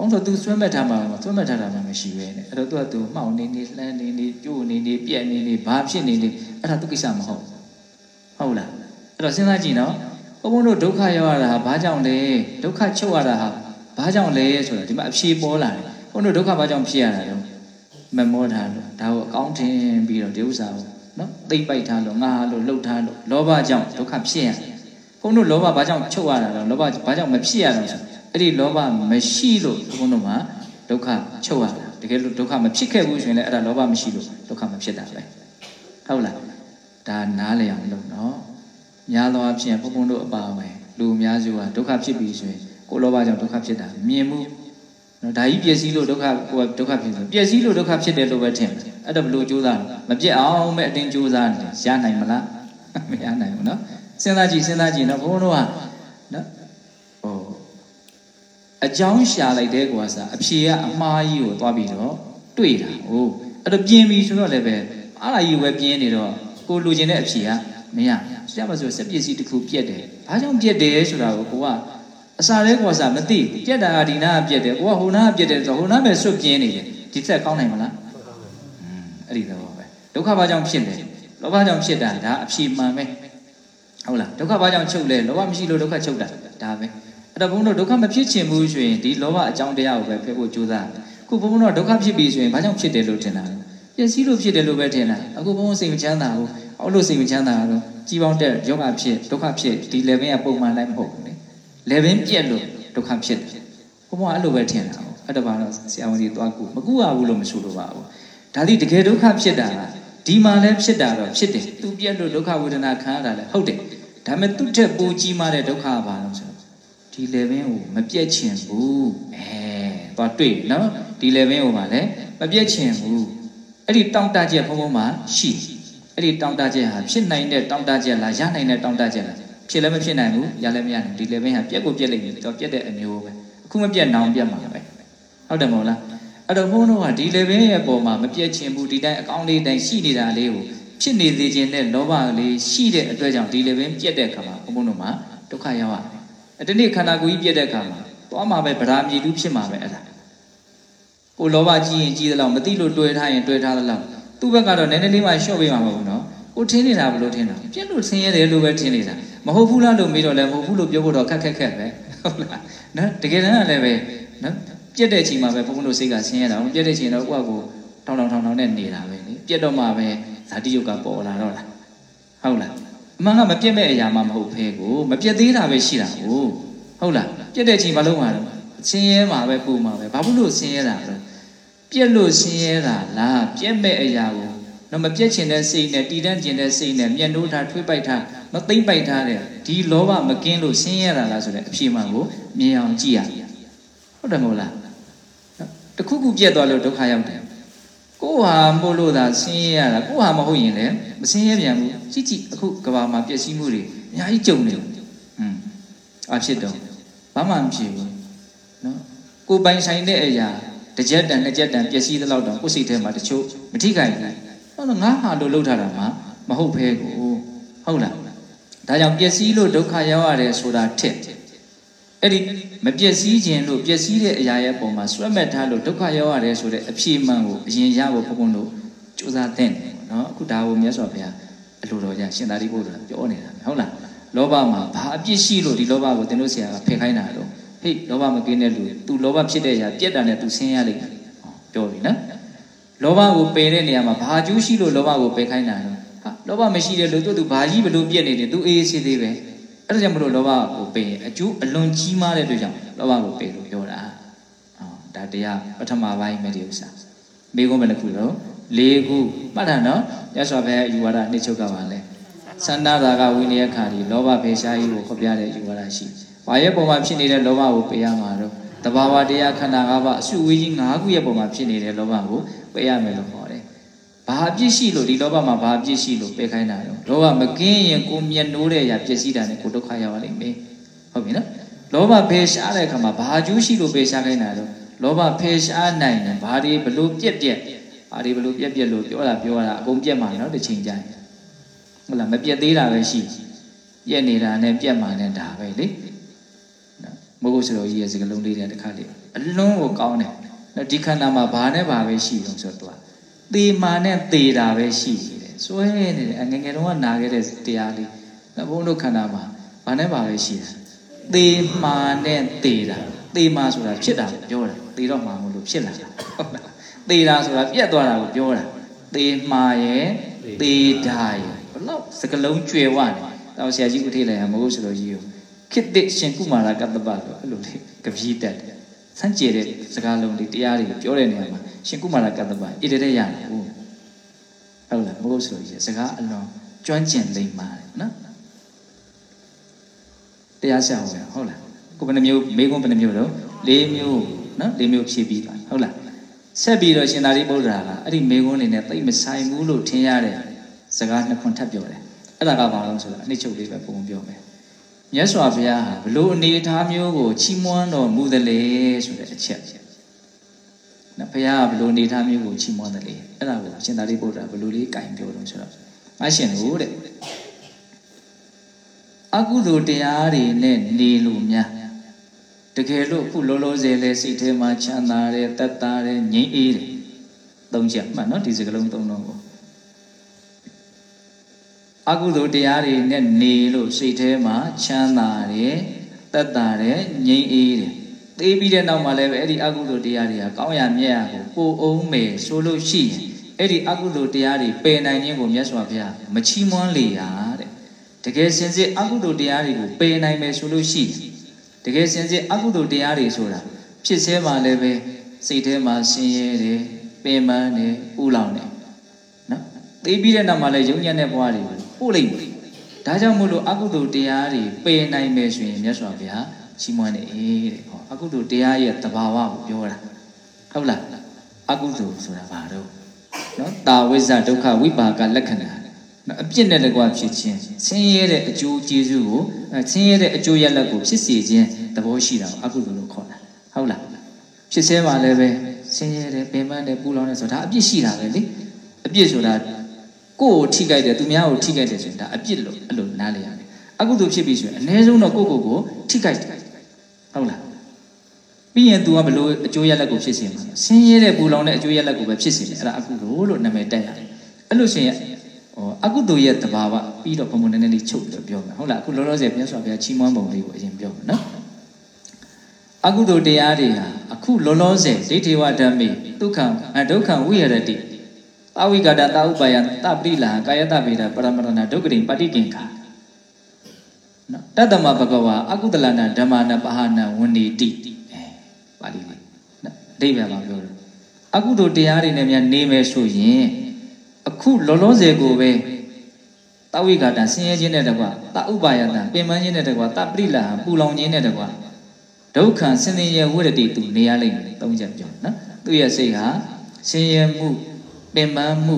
ဘုန်းတော်သူဆွဲမဲ့ထားမှာဆွဲမဲ့ထားတာမှမရှိပဲနဲ့အဲ့တော့သူကသူမှောင်နေနေလှမ်းနေနေကြိုးနေနေပြက်နေနေဘာဖြစ်နေနေအဲ့ဒါသူကိစ္စမဟုတ်ဟုတ်လားအဲ့တော့စဉ်းစားကြည့်နော်ဘုန်းဘုန်းတို့ဒုက္ခရောက်ရတာဟာဘာကြောင့်လဲဒုက္ခချုပ်ရတာဟာဘာကြောင့်လဲဆိုတာဒီမှာအဖြေပေါ်လာတယ်ဘုန်းတို့ဒုက္ခဘာကြောင့်ဖြစ်ရတာလဲမမောထားလို့ဒါကိုအကောင်းထင်ပြီးတော့ဒီဥစ္စာကိုနော်သိမ့်ပိုက်ထားလို့ငါလို့လှုပ်ထားလို့လောဘကြောင့်ဒုက္ခဖြစ်ရတယ်ဘုန်းတို့လောဘဘာကြောင့်ချုပ်ရတာလဲလောဘဘာကြောင့်မဖြစ်ရတာလဲ အဲ့ဒီလောဘမရှိလို့ဘုန်းတို့မှာဒုက္ခချုပ်ရတာတကယ်လို့ဒုက္ခမဖြစ်ခဲ့ဘူးဆိုရင်လည်းအဲ့ဒါလောဘမရှိလို့ဒုက္ခမဖြစ်တာပဲဟုတ်လားဒါနားလည်အောင်လုပ်နော်များသောအားဖြင့်ဘုန်းဘုန်းတို့အပါအဝင်လူအများစုကဒုက္ခဖြစ်ပြီဆိုရင်ကိုလောဘကြောင့်ဒုက္ခဖြစ်တာမြင်မှုနော်ဒါကြီးပျက်စီးလို့ဒုက္ခကိုဒုက္ခဖြစ်ဆိုပျက်စီးလို့ဒုက္ခဖြစ်တယ်လို့ပဲထင်တယ်အဲ့တော့ဘလို့ကြိုးစားမပြက်အောင်မဲ့အတင်းကြိုးစားနေရနိုင်မလားမရနိုင်ဘူးနော်စဉ်းစားကြည့်စဉ်းစားကြည့်နော်ဘုန်းတို့ကနော်ဟို အကြောင်းရှာလိုက်တဲ့ကွာစားအဖြေကအမှားကြီးကိုသွားပြီးတော့တွေ့တာဟိုအဲ့တော့ပြင်းပြီဆိုတော့လည်းပဲအားလာကြီးပဲပြင်းနေတော့ကိုလူကျင်တဲ့အဖြေကမရဆရာမဆိုစက်ပစ္စည်းတစ်ခုပြက်တယ်ဘာကြောင့်ပြက်တယ်ဆိုတာကိုကိုကအစာလေးကွာစားမသိပြက်တာကဒီနာကပြက်တယ်ကိုကဟိုနာကပြက်တယ်ဆိုဟိုနာပဲစွတ်ပြင်းနေတယ်ဒီသက်ကောင်းနိုင်မလားအဲ့ဒီတော့ပဲဒုက္ခဘာကြောင့်ဖြစ်လဲလောဘကြောင့်ဖြစ်တာဒါအဖြေမှန်ပဲဟုတ်လားဒုက္ခဘာကြောင့်ချုပ်လဲလောဘမရှိလို့ဒုက္ခချုပ်တာဒါပဲ အဲ့တော့ဘုန်းတော်ဒုက္ခမဖြစ်ချင်ဘူးဆိုရင်ဒီလောဘအကြောင်းတရားကိုပဲဖယ်ဖို့ကြိုးစားခုဘုန်းတော်ဒုက္ခဖြစ်ပြီဆိုရင်ဘာကြောင့်ဖြစ်တယ်လို့ထင်တာလဲပျက်စီးလို့ဖြစ်တယ်လို့ပဲထင်တာအခုဘုန်းစိတ်မချမ်းသာဘူးအောက်လို့စိတ်မချမ်းသာတော့ကြီးပေါင်းတဲ့ယောဂဖြစ်ဒုက္ခဖြစ်ဒီ level ကပုံမှန်တိုင်းမဟုတ်ဘူးလေ level ပြက်လို့ဒုက္ခဖြစ်တယ်ဘုန်းကအဲ့လိုပဲထင်တာဟုတ်အဲ့တော့ဘာလို့ဆရာဝန်ကြီးသွားကူမကူရဘူးလို့မဆိုလိုပါဘူးဒါဒီတကယ်ဒုက္ခဖြစ်တာကဒီမှာလည်းဖြစ်တာတော့ဖြစ်တယ်သူပြက်လို့ဒုက္ခဝေဒနာခံရတာလည်းဟုတ်တယ်ဒါပေမဲ့သူ့ထက်ပိုကြီးမားတဲ့ဒုက္ခကဘာလို့ဆိုတော့ ဒီ level ကိုမပြက်ချင်ဘူးအဲသွားတွေ့နော်ဒီ level ကိုမှလည်းမပြက်ချင်ဘူးအဲ့ဒီတောင့်တချက်ဘုံဘုံမှာရှိအဲ့ဒီတောင့်တချက်ဟာဖြစ်နိုင်တဲ့တောင့်တချက်လားရနိုင်တဲ့တောင့်တချက်လားဖြစ်လည်းမဖြစ်နိုင်ဘူးရလည်းမရနိုင်ဒီ level ဟာပြက်ကိုပြက်လိုက်ပြီတော့ပြက်တဲ့အမျိုးပဲအခုမပြက်နောင်ပြက်မှာပဲဟုတ်တယ်မဟုတ်လားအဲ့တော့ဘုန်းတော်ကဒီ level ရဲ့ပုံမှာမပြည့်ချင်ဘူးဒီတိုင်းအကောင်းလေးတိုင်းရှိနေတာလေးကိုဖြစ်နေသေးခြင်းနဲ့လောဘလေးရှိတဲ့အတွက်ကြောင့်ဒီ level ပြည့်တဲ့အခါမှာဘုန်းတော်မှာဒုက္ခရောက်ရတယ်။ ဒီနေ့ခန္ဓာကိုယ်ကြီးပြည့်တဲ့အခါမှာသွားမှာပဲဗราမြေလူဖြစ်မှာပဲအဲ့ဒါကိုလောဘကြီးရင်ကြီးသလောက်မသိလို့တွေ့ထားရင်တွေ့ထားသလောက်သူ့ဘက်ကတော့နည်းနည်းလေးမှလျှော့ပေးမှာမဟုတ်ဘူးနော်။ကိုထင်းနေတာဘလို့ထင်းတာပြည့်လို့ဆင်းရဲတယ်လို့ပဲထင်းနေတာမဟုတ်ဘူးလားလို့မေးတော့လည်းမဟုတ်ဘူးလို့ပြောဖို့တော့ခက်ခက်ခက်ပဲဟုတ်လားနော်တကယ်တမ်းကလည်းပဲနော်ပြက်တဲ့ချိန်မှာပဲဘုန်းဘုန်းတို့စိတ်ကဆင်းရဲတာမပြက်တဲ့ချိန်တော့ကိုယ့်အကိုထောင်ထောင်ထောင်ထောင်နဲ့နေတာပဲလေပြက်တော့မှပဲဇာတိယုတ်ကပေါ်လာတော့လားဟုတ်လား အမှန်ကမပြက်မဲ့အရာမှမဟုတ်ဖဲကိုမပြက်သေးတာပဲရှိတာကိုဟုတ်လားပြက်တဲ့ချိန်မလုံးပါတော့ဆင်းရဲမှာပဲပူမှာပဲဘာဖြစ်လို့ဆင်းရဲတာလဲပြက်လို့ဆင်းရဲတာလားပြက်မဲ့အရာကိုတော့မပြက်ချင်တဲ့စိတ်နဲ့တည်တံ့ကျင်တဲ့စိတ်နဲ့မျက်နှိုးထားထွေးပိုက်ထားမသိမ့်ပိုက်ထားတဲ့ဒီလောဘမကင်းလို့ဆင်းရဲတာလားဆိုတဲ့အဖြေမှန်ကိုမြင်အောင်ကြည့်ရဟုတ်တယ်မဟုတ်လားတခုခုပြက်သွားလို့ဒုက္ခရောက်တယ် ကိုဟာမို့လို့သာဆင်းရဲရတာကိုဟာမဟုတ်ရင်လည်းမဆင်းရဲပြန်ဘူးကြည့်ကြည့်အခုကဘာမှာပျက်စီးမှုတွေအများကြီးကြုံနေတယ်อืมအဖြစ်တော့ဘာမှမဖြစ်ဘူးနော်ကိုပိုင်ဆိုင်တဲ့အရာတစ်ကြက်တန်နှစ်ကြက်တန်ပျက်စီးသလောက်တော့ကိုယ်စိတ်ထဲမှာတချို့မထိခိုက်ဘူးဟုတ်လားငါဟာလို့လှုပ်ထားတာမှမဟုတ်ဘဲကိုဟုတ်လားဒါကြောင့်ပျက်စီးလို့ဒုက္ခရောက်ရတယ်ဆိုတာထက် အဲ့ဒီမပျက်စီးခြင်းလို့ပျက်စီးတဲ့အရာရဲ့ပုံမှာဆွဲမဲ့ထားလို့ဒုက္ခရောက်ရတယ်ဆိုတဲ့အဖြေမှန်ကိုအရင်ရဖို့ဘုန်းဘုန်းတို့စူးစမ်းသင့်တယ်နော်အခုဒါကိုမြတ်စွာဘုရားအလိုတော်ရရှင်သာရိပုတ္တရာပြောနေတာဟုတ်လားလောဘမှာဘာအပြစ်ရှိလို့ဒီလောဘကိုသင်တို့ဆရာကဖယ်ခိုင်းတာလို့ဟေ့လောဘမကင်းတဲ့လူသူလောဘဖြစ်တဲ့အရာပြက်တာနဲ့သူဆင်းရလိမ့်မယ်ပြောပြီနော်လောဘကိုပယ်တဲ့နေရာမှာဘာကျူးရှိလို့လောဘကိုပယ်ခိုင်းတာလဲဟာလောဘမရှိတဲ့လူသူ့သူဘာကြီးဘလို့ပြက်နေတယ်သူအေးအေးဆေးသေးပဲ အဲ့ဒါကြောင့်မလို့လောဘကိုပယ်အကျိုးအလွန်ကြီးမားတဲ့အတွက်ကြောင့်လောဘကိုပယ်လို့ပြောတာဟောဒါတရားပထမပိုင်းမဲ့ဒီဥစ္စာမိကုန်းဘယ်နှခုတော့၄ခုမှတ်တာနော်ရသော်ပဲယူဝါဒနှစ်ချုပ်ကပါလဲသန္တာသာကဝိနည်းခါဒီလောဘဖေရှားကြီးကိုခေါ်ပြတဲ့ယူဝါဒရှိဘာရဲ့ပုံမှာဖြစ်နေတဲ့လောဘကိုပယ်ရမှာတော့တဘာဝတရားခန္ဓာ၅ပါးအစုဝေးကြီး၅ခုရဲ့ပုံမှာဖြစ်နေတဲ့လောဘကိုပယ်ရမယ်လို့ခေါ်တယ် ဘာအပြစ်ရှိလို့ဒီလောဘမှာဘာအပြစ်ရှိလို့ပယ်ခိုင်းတာတော့လောဘမကင်းရင်ကိုမျက်နှိုးတဲ့အရာပျက်စီးတာနဲ့ကိုဒုက္ခရောက်ရလိမ့်မယ်ဟုတ်ပြီနော်လောဘဖယ်ရှားတဲ့အခါမှာဘာအကျိုးရှိလို့ဖယ်ရှားခိုင်းတာတော့လောဘဖယ်ရှားနိုင်တယ်ဘာတွေဘလို့ပြက်ပြက်ဘာတွေဘလို့ပြက်ပြက်လို့ပြောတာပြောတာအကုန်ပြက်မှာနော်တစ်ချိန်ကျရင်ဟုတ်လားမပြက်သေးတာပဲရှိပြက်နေတာနဲ့ပြက်မှာနဲ့ဒါပဲလေမဟုတ်ဆိုတော့ကြီးရဲ့စကလုံးလေးတွေတစ်ခါလေးအလုံးကိုကောင်းတယ်နော်ဒီခန္ဓာမှာဘာနဲ့ဘာပဲရှိတော့ဆိုတော့ သေမာနဲ့သေတာပဲရှိနေတယ်စွဲနေတယ်အငငယ်တုန်းကနာခဲ့တဲ့တရားလေးနော်ဘုန်းတို့ခန္ဓာမှာဘာနဲ့ဘာပဲရှိတယ်သေမာနဲ့သေတာသေမာဆိုတာဖြစ်တာပြောတာသေတော့မှာမလို့ဖြစ်လာတာဟုတ်လားသေတာဆိုတာပြက်သွားတာကိုပြောတာသေမာရဲ့သေတာရဲ့ဘလို့စကလုံးကျွယ်ဝနေတော့ဆရာကြီးဥထိတ်လိုက်ရမဟုတ်ဆိုတော့ကြီးကိုခိတ္တရှင်ကုမာရကတ္တပလို့အဲ့လိုလေကပီးတက်တယ်စမ်းကြဲတဲ့စကားလုံးတွေတရားတွေပြောတဲ့နေရာမှာ ရှင်ကုမာရကတ္တပဣတတဲ့ရတယ်ဟုတ်ဟုတ်လားမဟုတ်ဆိုရင်စကားအလွန်ကျွမ်းကျင်လိမ့်ပါတယ်နော်တရားဆရာဝင်ဟုတ်လားကိုဘယ်နှမျိုးမေကွန်းဘယ်နှမျိုးတော့၄မျိုးနော်၄မျိုးဖြည့်ပြီးပါဟုတ်လားဆက်ပြီးတော့ရှင်သာရိပုတ္တရာကအဲ့ဒီမေကွန်းနေနဲ့တိတ်မဆိုင်ဘူးလို့ထင်ရတဲ့စကားနှစ်ခွန်းထပ်ပြောတယ်အဲ့ဒါကဘာလို့ဆိုတော့အနည်းချုပ်လေးပဲပုံပြောမယ်မြတ်စွာဘုရားဟာဘလို့အနေအထားမျိုးကိုချီးမွမ်းတော်မူသလဲဆိုတဲ့အချက် နော်ဘုရားကဘလို့အနေအထားမျိုးကိုချီးမွမ်းတယ်လေအဲ့ဒါကိုရှင်သာရိပုတ္တရာဘလို့လေးကင်ပြောတော့ဆိုတော့အရှင်တို့တဲ့အကုသိုလ်တရားတွေနဲ့နေလို့များတကယ်လို့အခုလောလောဆယ်လဲစိတ်ထဲမှာချမ်းသာတယ်တက်တာတယ်ငြိမ်းအေးတယ်သုံးချက်မှတ်နော်ဒီစကလုံးသုံးလုံးကိုအကုသိုလ်တရားတွေနဲ့နေလို့စိတ်ထဲမှာချမ်းသာတယ်တက်တာတယ်ငြိမ်းအေးတယ် သိပြီးတဲ့နောက်မှာလည်းပဲအဲ့ဒီအကုသိုလ်တရားတွေကကောင်းရမြတ်ရကိုပိုအောင်မယ်ဆိုလို့ရှိရင်အဲ့ဒီအကုသိုလ်တရားတွေပယ်နိုင်ခြင်းကိုမြတ်စွာဘုရားမချီးမွမ်းလေရတဲ့တကယ်စင်စစ်အကုသိုလ်တရားတွေကိုပယ်နိုင်မယ်ဆိုလို့ရှိရင်တကယ်စင်စစ်အကုသိုလ်တရားတွေဆိုတာဖြစ်သေးမှလည်းပဲစိတ်ထဲမှာဆင်းရဲတယ်ပင်ပန်းတယ်ပူလောင်တယ်နော်သိပြီးတဲ့နောက်မှာလည်းယုံညံ့တဲ့ဘဝတွေကိုပို့လိုက်တယ်ဒါကြောင့်မို့လို့အကုသိုလ်တရားတွေပယ်နိုင်မယ်ဆိုရင်မြတ်စွာဘုရား ချီးမွမ်းတယ်တဲ့ဟောအကုသိုလ်တရားရဲ့တဘာဝကိုပြောတာဟုတ်လားအကုသိုလ်ဆိုတာဘာတော့နော်တာဝိဇ္ဇဒုက္ခဝိပါကလက္ခဏာနော်အပြစ်နဲ့တကွာဖြစ်ခြင်းဆင်းရဲတဲ့အကျိုးကျေးဇူးကိုဆင်းရဲတဲ့အကျိုးရလဒ်ကိုဖြစ်စေခြင်းသဘောရှိတာကိုအကုသိုလ်လို့ခေါ်တာဟုတ်လားဖြစ်စေပါလည်းပဲဆင်းရဲတယ်ပင်ပန်းတယ်ပူလောင်တယ်ဆိုတာဒါအပြစ်ရှိတာပဲလေအပြစ်ဆိုတာကိုယ့်ကိုထိခိုက်တယ်သူများကိုထိခိုက်တယ်ဆိုရင်ဒါအပြစ်လို့အဲ့လိုနားလည်ရတယ်အကုသိုလ်ဖြစ်ပြီဆိုရင်အ ਨੇ ဆုံးတော့ကိုယ့်ကိုယ်ကိုထိခိုက်တယ် ဟုတ်လားပြီးရင် तू ကဘလို့အကျိုးရလက်ကိုဖြစ်စေမှာဆင်းရဲတဲ့ပူလောင်တဲ့အကျိုးရလက်ကိုပဲဖြစ်စေတယ်အဲ့ဒါအကုသိုလ်လို့နာမည်တက်ရတယ်အဲ့လို့ဆိုရင်ဟောအကုသိုလ်ရဲ့တဘာဝပြီးတော့ဘုံဘုံနည်းနည်းလေးချုပ်ပြီးတော့ပြောမယ်ဟုတ်လားအခုလောလောဆယ်မြတ်စွာဘုရားချီးမွမ်းပုံလေးကိုအရင်ပြောမယ်နော်အကုသိုလ်တရားတွေဟာအခုလောလောဆယ်ဒိဋ္ဌိဝဓမ္မိဒုက္ခဒုက္ခဝိရတိအဝိကာဒတာဥပါယတပိလာကာယတဗေဒပရမရဏဒုက္ခရိပฏิကင်္ခာ နော်တတ္တမဘဂဝါအကုသလနာဓမ္မနာပဟနာဝဏီတိအဲပါဠိလေးနော်အဓိပ္ပာယ်မှာပြောတယ်အကုသိုလ်တရားတွေနဲ့များနေမယ်ဆိုရင်အခုလောလောဆယ်ကိုပဲတဝိကာတဆင်းရဲခြင်းနဲ့တကွတဥပါယတပင်ပန်းခြင်းနဲ့တကွတပရိလာပူလောင်ခြင်းနဲ့တကွဒုက္ခဆင်းရဲဝိရတိသူနေရလိမ့်မယ်သုံးချက်ပြောနော်သူရဲ့စိတ်ဟာဆင်းရဲမှုပင်ပန်းမှု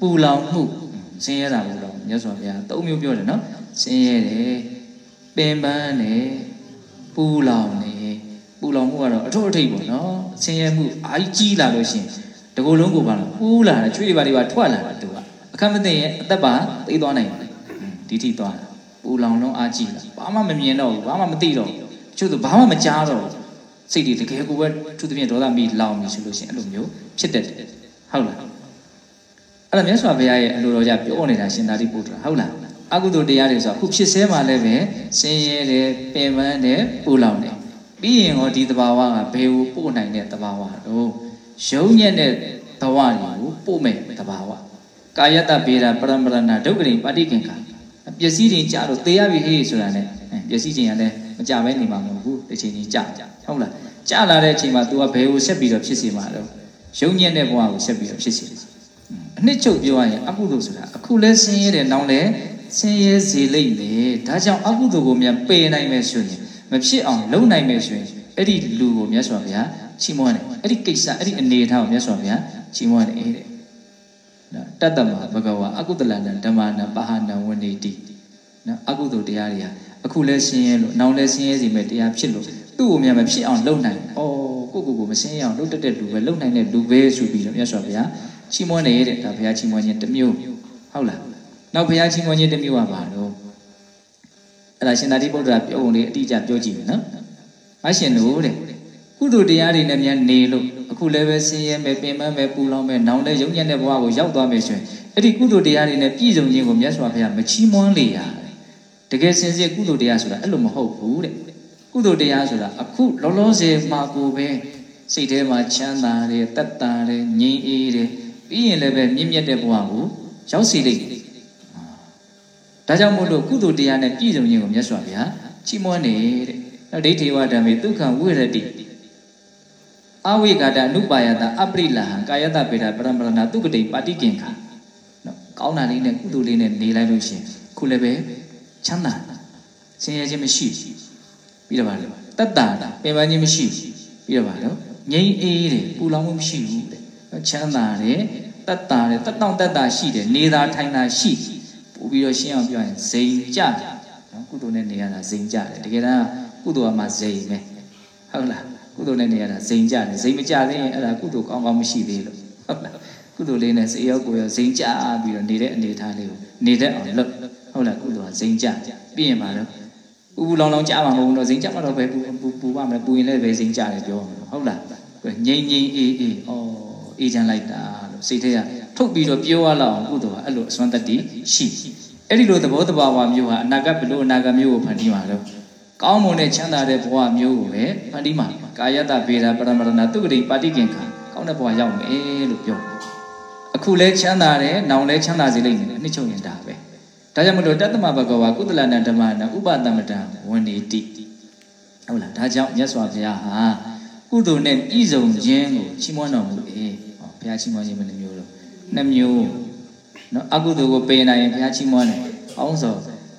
ပူလောင်မှုဆင်းရဲတာပူလောင်မြတ်စွာဘုရားသုံးမျိုးပြောတယ်နော်ဆင်းရဲတယ် ပင်ပန်းတယ်ပူလောင်တယ်ပူလောင်မှုကတော့အထုအထိပ်ပေါ့နော်ဆင်းရဲမှုအာကြီးလာလို့ရှိရင်တကူလုံးကိုပါလို့ပူလာတယ်ချွေးတွေပါတွေပါထွက်လာတယ်သူကအခက်မသိရင်အသက်ပါသိသွားနိုင်တယ်ဒီထိသွားတာပူလောင်လုံးအာကြီးလာဘာမှမမြင်တော့ဘူးဘာမှမသိတော့ဘူးကျို့သူဘာမှမကြားတော့ဘူးစိတ်တွေတကယ်ကိုပဲသူသဖြင့်ဒေါသမီလောင်ပြီဆိုလို့ရှိရင်အဲ့လိုမျိုးဖြစ်တတ်တယ်ဟုတ်လားအဲ့ဒါမြတ်စွာဘုရားရဲ့အလိုတော်ကြပြောနေတာရှင်သာရိပုတ္တရာဟုတ်လား အကုသိုလ်တရားတွေဆိုအခုဖြစ်စဲမှာလည်းပဲဆင်းရဲတယ်ပင်ပန်းတယ်ပူလောင်တယ်ပြီးရင်ဟောဒီတဘာဝကဘယ်ကိုပို့နိုင်တဲ့တဘာဝတော့ရုံညက်တဲ့ဘဝတွေကိုပို့မဲ့တဘာဝကာယတဗေဒပရမရဏဒုက္ခရိပါတိကင်္ခာပစ္စည်းတွေကြတော့သေရပြီဟေးဆိုတာ ਨੇ ပစ္စည်းချင်းကလည်းမကြပဲနေမှာမဟုတ်ဘူးတစ်ချိန်ချင်းကြဟုတ်လားကြလာတဲ့အချိန်မှာ तू ကဘယ်ကိုဆက်ပြီးတော့ဖြစ်စီမှာတော့ရုံညက်တဲ့ဘဝကိုဆက်ပြီးတော့ဖြစ်စီမှာအနှစ်ချုပ်ပြောရရင်အကုသိုလ်ဆိုတာအခုလဲဆင်းရဲတယ်နောင်လဲ ဆင်းရဲစေလိမ့်မယ်ဒါကြောင့်အကုသိုလ်ကိုမြန်ပယ်နိုင်မယ်ဆိုရင်မဖြစ်အောင်လုပ်နိုင်မယ်ဆိုရင်အဲ့ဒီလူကိုမြတ်စွာဘုရားချီးမွမ်းတယ်အဲ့ဒီကိစ္စအဲ့ဒီအနေအထားကိုမြတ်စွာဘုရားချီးမွမ်းတယ်တဲ့နော်တတ္တမဘဂဝါအကုသလနာဓမ္မနာပဟနာဝနေတိနော်အကုသိုလ်တရားတွေဟာအခုလဲဆင်းရဲလို့နောင်လဲဆင်းရဲစီမဲ့တရားဖြစ်လို့သူ့ကိုမြန်မဖြစ်အောင်လုပ်နိုင်ဩကိုကိုကိုမဆင်းရဲအောင်လုပ်တတ်တဲ့လူပဲလုပ်နိုင်တဲ့လူပဲဆိုပြီးတော့မြတ်စွာဘုရားချီးမွမ်းနေတဲ့ဒါဘုရားချီးမွမ်းခြင်းတစ်မျိုးဟုတ်လား နောက်ဘုရားချီးမွမ်းခြင်းတစ်မျိုးကဘာလို့အဲ့ဒါရှင်သာတိပုတ္တရာပြောပုံလေးအတိအကျပြောကြည့်မယ်နော်မရှင်တို့တဲ့ကုသိုလ်တရားတွေနဲ့မြန်နေလို့အခုလည်းပဲဆင်းရဲမယ်ပင်ပန်းမယ်ပူလောင်မယ်နောင်လည်းယုံညံ့တဲ့ဘဝကိုရောက်သွားမယ်ဆိုရင်အဲ့ဒီကုသိုလ်တရားတွေနဲ့ပြည့်စုံခြင်းကိုမြတ်စွာဘုရားမချီးမွမ်းလေရတကယ်စင်စစ်ကုသိုလ်တရားဆိုတာအဲ့လိုမဟုတ်ဘူးတဲ့ကုသိုလ်တရားဆိုတာအခုလောလောဆယ်မှာကိုပဲစိတ်ထဲမှာချမ်းသာတယ်တက်တာတယ်ငြိမ်အေးတယ်ပြီးရင်လည်းပဲမြင့်မြတ်တဲ့ဘဝကိုရောက်စီလိမ့်မယ် ဒါကြောင့်မို့လို့ကုသိုလ်တရားနဲ့ပြည့်စုံခြင်းကိုမြတ်စွာဘုရားချီးမွမ်းနေတဲ့နောက်ဒိဋ္ဌိဝဓမ္မေဒုက္ခဝိရတိအဝိကာဒအနုပါယတအပရိလဟံကာယတပေဒပရမရဏတုကတိပါတိကင်္ခာနော်ကောင်းတာလေးနဲ့ကုသိုလ်လေးနဲ့နေလိုက်လို့ရှင်ခုလည်းပဲချမ်းသာဆင်းရဲခြင်းမရှိပြီးတော့ပါလေတတ္တာတာပင်ပန်းခြင်းမရှိပြီးတော့ပါတော့ငြိမ်းအေးတယ်ပူလောင်မှုမရှိဘူးတဲ့ချမ်းသာတယ်တတ်တာတယ်တတောင့်တတ်တာရှိတယ်နေသာထိုင်တာရှိ ပို့ပြီးတော့ရှင်းအောင်ပြောရင်ဇိမ်ကြနော်ကုသိုလ်နဲ့နေရတာဇိမ်ကြတယ်တကယ်တမ်းကုသိုလ်ကမှဇိမ်ပဲဟုတ်လားကုသိုလ်နဲ့နေရတာဇိမ်ကြတယ်ဇိမ်မကြသေးရင်အဲ့ဒါကုသိုလ်ကောင်းကောင်းမရှိသေးလို့ဟုတ်လားကုသိုလ်လေးနဲ့စေရောကိုရောဇိမ်ကြပြီးတော့နေတဲ့အနေအထားလေးကိုနေတတ်အောင်လုပ်ဟုတ်လားကုသိုလ်ကဇိမ်ကြပြီးရင်ပါတော့ပူပူလောင်လောင်ကြမှာမဟုတ်ဘူးတော့ဇိမ်ကြမှာတော့ပဲပူပူပူပါမယ်ပူရင်လည်းပဲဇိမ်ကြတယ်ပြောဟုတ်လားငြိမ်ငြိမ်အေးအေးဩအေးချမ်းလိုက်တာလို့စိတ်ထဲက ထုတ်ပြီးတော့ပြောရလောက်အောင်ကုသိုလ်ကအဲ့လိုအစွမ်းတတ္တိရှိအဲ့ဒီလိုသဘောတဘာဝမျိုးဟာအနာဂတ်ဘလို့အနာဂတ်မျိုးကိုဖန်တီးမှာတော့ကောင်းမွန်တဲ့ချမ်းသာတဲ့ဘဝမျိုးကိုပဲဖန်တီးမှာကာယတဗေဒပရမရဏတုဂတိပါတိကင်္ခာကောင်းတဲ့ဘဝရောက်မယ်လို့ပြောအခုလဲချမ်းသာတယ်နောင်လဲချမ်းသာစေလိမ့်မယ်အနှစ်ချုပ်ရင်ဒါပဲဒါကြောင့်မလို့တတ္တမဘဂဝါကုသလနာဓမ္မနာဥပတမတံဝဏီတိဟုတ်လားဒါကြောင့်မြတ်စွာဘုရားဟာကုသိုလ်နဲ့ပြည့်စုံခြင်းကိုချီးမွမ်းတော်မူတယ်ဟောဘုရားချီးမွမ်းခြင်းဘယ်နှမျိုးတော့ နှစ်မျိုးနော်အကုသိုလ်ကိုပယ်နိုင်ရင်ဘုရားချီးမွမ်းတယ်။အောင်ဆို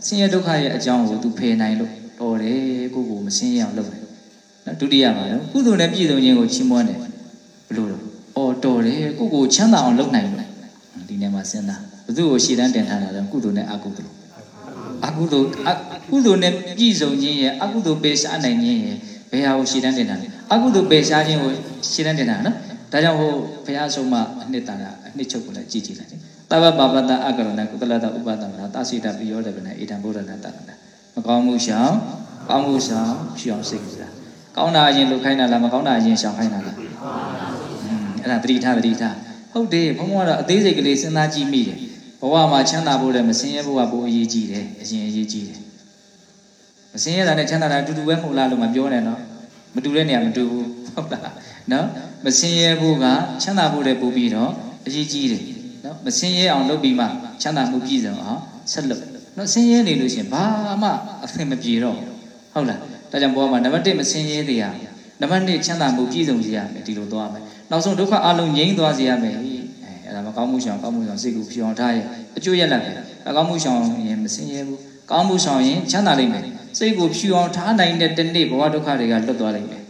ဆင်းရဲဒုက္ခရဲ့အကြောင်းကိုသူဖယ်နိုင်လို့တော်တယ်ကိုကိုမဆင်းရဲအောင်လုပ်တယ်။နော်ဒုတိယမှာတော့ကုသိုလ်နဲ့ပြည့်စုံခြင်းကိုချီးမွမ်းတယ်ဘလို့တော့အော်တော်တယ်ကိုကိုချမ်းသာအောင်လုပ်နိုင်လို့ဒီနေ့မှာစဉ်းစားဘသူ့ကိုရှေ့တန်းတင်ထားတာတော့ကုသိုလ်နဲ့အကုသိုလ်အကုသိုလ်အကုသိုလ်နဲ့ပြည့်စုံခြင်းရဲ့အကုသိုလ်ပယ်ရှားနိုင်ခြင်းရဲ့ဘယ်ဟာကိုရှေ့တန်းတင်တာလဲအကုသိုလ်ပယ်ရှားခြင်းကိုရှေ့တန်းတင်တာနော်ဒါကြောင့်ဟိုဘုရားဆုံးမအနှစ်တာ အနှစ်ချုပ်ကိုလည်းကြည့်ကြည့်လိုက်တဗ္ဗပါပတအကရဏကုသလတဥပဒမနာသစိတပိယောတပနဣဒံဘုရဏတတနာမကောင်းမှုရှောင်ကောင်းမှုရှောင်ဖြောင်းစိတ်ကြတာကောင်းတာအရင်လုပ်ခိုင်းတာလားမကောင်းတာအရင်ရှောင်ခိုင်းတာလားအဲ့ဒါတတိထားတတိထားဟုတ်တယ်ဘုံဘုံကတော့အသေးစိတ်ကလေးစဉ်းစားကြည့်မိတယ်ဘဝမှာချမ်းသာဖို့လည်းမစင်ရဲဖို့ကပိုအရေးကြီးတယ်အရင်အရေးကြီးတယ်မစင်ရဲတာနဲ့ချမ်းသာတာအတူတူပဲမဟုတ်လားလို့မပြောနဲ့နော်မတူတဲ့နေရာမတူဘူးဟုတ်လားနော်မစင်ရဲဖို့ကချမ်းသာဖို့လည်းပိုပြီးတော့ အရေးကြီးတယ်နော်မစင်းရဲအောင်လုပ်ပြီးမှချမ်းသာမှုပြည့်စုံအောင်ဆက်လုပ်နော်စင်းရဲနေလို့ရှိရင်ဘာမှအဆင်မပြေတော့ဟုတ်လားဒါကြောင့်ဘောမှာနံပါတ်1မစင်းရဲတရားနံပါတ်2ချမ်းသာမှုပြည့်စုံစေရမယ်ဒီလိုသွားမယ်နောက်ဆုံးဒုက္ခအလုံးငြိမ်းသွားစေရမယ်အဲအဲ့ဒါမကောင်းမှုရှောင်ကောင်းမှုရှောင်စိတ်ကိုဖြောင်းထားရဲ့အကျိုးရလတ်ပဲအကောင်းမှုရှောင်ရင်မစင်းရဲဘူးကောင်းမှုရှောင်ရင်ချမ်းသာလိမ့်မယ်စိတ်ကိုဖြူအောင်ထားနိုင်တဲ့တနေ့ဘဝဒုက္ခတွေကလွတ်သွားလိမ့်မယ်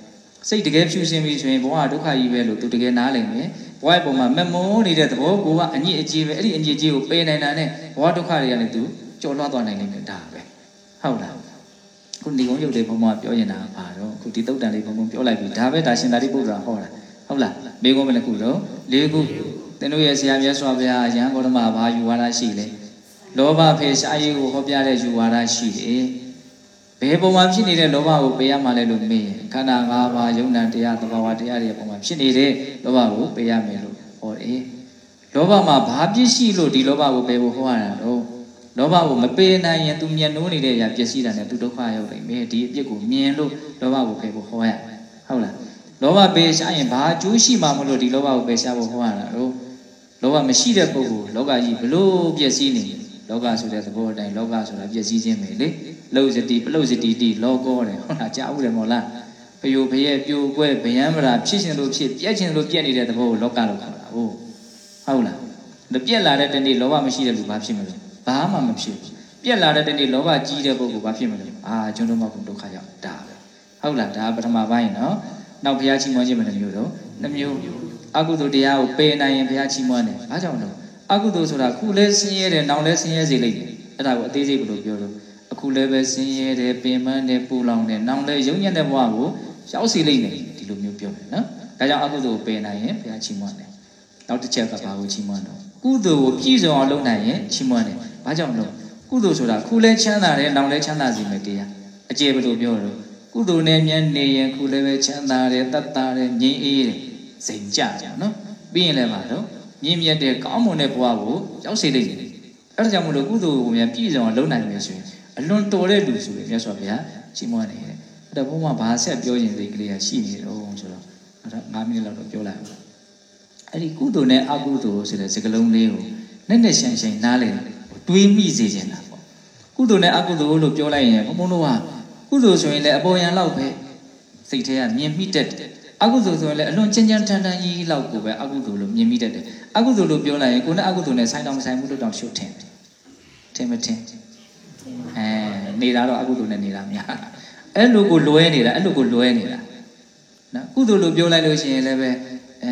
စိတ်တကယ်ဖြူစင်ပြီဆိုရင်ဘဝဒုက္ခကြီးပဲလို့သူတကယ်နားလည်မယ်ဘဝပုံမှာမမုန်းနေတဲ့သဘောကိုကအညစ်အကြေးပဲအဲ့ဒီအညစ်အကြေးကိုပယ်နိုင်တာနဲ့ဘဝဒုက္ခတွေကလည်းသူကျော်လွှားသွားနိုင်လိမ့်မယ်ဒါပဲဟုတ်လားခုဒီကုန်းရုပ်လေးဘုံဘပြောရင်တာပါတော့ခုဒီတုတ်တန်လေးဘုံဘပြောလိုက်ပြီဒါပဲဒါရှင်သာရိပုတ္တရာဟောတာဟုတ်လားမိကုန်းမလည်းခုတော့လေးခုသင်တို့ရဲ့ဆရာမြတ်စွာဘုရားရဟန်းဂေါတမဘာယူဝါဒရှိလဲလောဘဖေရှားရေးကိုဟောပြတဲ့ယူဝါဒရှိတယ် ဘယ်ပုံမှာဖြစ်နေတဲ့လောဘကိုပေးရမှလဲလို့မေးရင်ခန္ဓာ၅ပါးယုံနာတရားသဘာဝတရားတွေပုံမှာဖြစ်နေတဲ့လောဘကိုပေးရမယ်လို့ဟောတယ်လောဘမှာဘာပြစ်ရှိလို့ဒီလောဘကိုပေးဖို့ဟောရတာတော့လောဘကိုမပေးနိုင်ရင် तू မျက်နှိုးနေတဲ့အရာပြည့်စည်တာနဲ့ तू ဒုက္ခရောက်နိုင်မယ်ဒီအပြစ်ကိုမြင်လို့လောဘကိုပေးဖို့ဟောရဟုတ်လားလောဘပေးရှားရင်ဘာအကျိုးရှိမှမလို့ဒီလောဘကိုပေးရှားဖို့ဟောရတာတော့လောဘမရှိတဲ့ပုဂ္ဂိုလ်လောကကြီးဘလို့ပြည့်စည်နေလောကဆိုတဲ့သဘောအတိုင်းလောကဆိုတာပြည့်စည်ခြင်းပဲလေ လှုပ်စတိပလှုပ်စတိတိလောကောတယ်ဟုတ်လားကြားဦးတယ်မို့လားဖယိုဖရဲ့ပြိုကွဲဗျံမရာဖြစ်ရှင်လို့ဖြစ်ပြက်ရှင်လို့ပြက်နေတဲ့သဘောကိုလောကလို့ခေါ်တာဟုတ်ဟုတ်လားဒါပြက်လာတဲ့တနေ့လောဘမရှိတဲ့လူဘာဖြစ်မလို့ဘာမှမဖြစ်ပြက်လာတဲ့တနေ့လောဘကြီးတဲ့ပုဂ္ဂိုလ်ဘာဖြစ်မလို့အာကျွန်တော်မှဘုဒုက္ခရောက်ဒါပဲဟုတ်လားဒါပထမပိုင်းနော်နောက်ဘုရားချီးမွမ်းခြင်းမနှမျိုးတော့နှမျိုးအကုသိုလ်တရားကိုပယ်နိုင်ရင်ဘုရားချီးမွမ်းတယ်ဘာကြောင့်လဲအကုသိုလ်ဆိုတာခုလဲဆင်းရဲတယ်နောက်လဲဆင်းရဲစေလိမ့်မယ်အဲ့ဒါကိုအသေးစိတ်ဘယ်လိုပြောလို့ အခုလည်းပဲဆင်းရဲတယ်ပင်ပန်းတယ်ပူလောင်တယ်နောက်လဲယုံညံ့တဲ့ဘဝကိုရောက်စေလိမ့်မယ်ဒီလိုမျိုးပြောတယ်နော်ဒါကြောင့်အကုသိုလ်ကိုပယ်နိုင်ရင်ဘုရားချီးမွမ်းတယ်နောက်တစ်ချက်ကဘာကိုချီးမွမ်းတော့ကုသိုလ်ကိုပြည့်စုံအောင်လုပ်နိုင်ရင်ချီးမွမ်းတယ်ဘာကြောင့်လို့ကုသိုလ်ဆိုတာခုလဲချမ်းသာတယ်နောက်လဲချမ်းသာစေမယ်တရားအကျေဘယ်လိုပြောလို့ကုသိုလ်နဲ့မြန်နေရင်ခုလည်းပဲချမ်းသာတယ်တတ်တာတယ်ငြိမ်းအေးတယ်စိန်ကြကြနော်ပြီးရင်လည်းပါတော့မြင့်မြတ်တဲ့ကောင်းမွန်တဲ့ဘဝကိုရောက်စေလိမ့်မယ်အဲ့ဒါကြောင့်မလို့ကုသိုလ်ကိုမြန်ပြည့်စုံအောင်လုပ်နိုင်မယ်ဆိုရင် အလွန်တော်တဲ့လူဆိုရင်မြတ်စွာဘုရားချီးမွမ်းနေတယ်အဲ့ဒါဘုန်းမှာဘာဆက်ပြောရင်စိတ်ကလေးကရှိနေတော့ဆိုတော့အဲ့ဒါ9မိနစ်လောက်တော့ပြောလိုက်အောင်အဲ့ဒီကုသိုလ်နဲ့အကုသိုလ်ဆိုတဲ့စကားလုံးလေးကိုနဲ့နဲ့ဆိုင်ဆိုင်နားလည်တွေးမိစေချင်တာပေါ့ကုသိုလ်နဲ့အကုသိုလ်လို့ပြောလိုက်ရင်ဘုံဘုံတို့ကကုသိုလ်ဆိုရင်လည်းအပေါ်ယံလောက်ပဲစိတ်ထဲကမြင်မိတတ်တယ်အကုသိုလ်ဆိုရင်လည်းအလွန်ကြင်ကြံထန်ထန်ကြီးလောက်ကိုပဲအကုသိုလ်လို့မြင်မိတတ်တယ်အကုသိုလ်လို့ပြောလိုက်ရင်ကိုယ်နဲ့အကုသိုလ်နဲ့ဆိုင်တောင်မဆိုင်ဘူးလို့တောင်ရှုထင်တယ်ထင်မထင် အဲနေတာတော့အကုသိုလ်နဲ့နေတာများအဲ့လိုကိုလွဲနေတာအဲ့လိုကိုလွဲနေတာနော်ကုသိုလ်လို့ပြောလိုက်လို့ရှိရင်လည်းပဲအဲ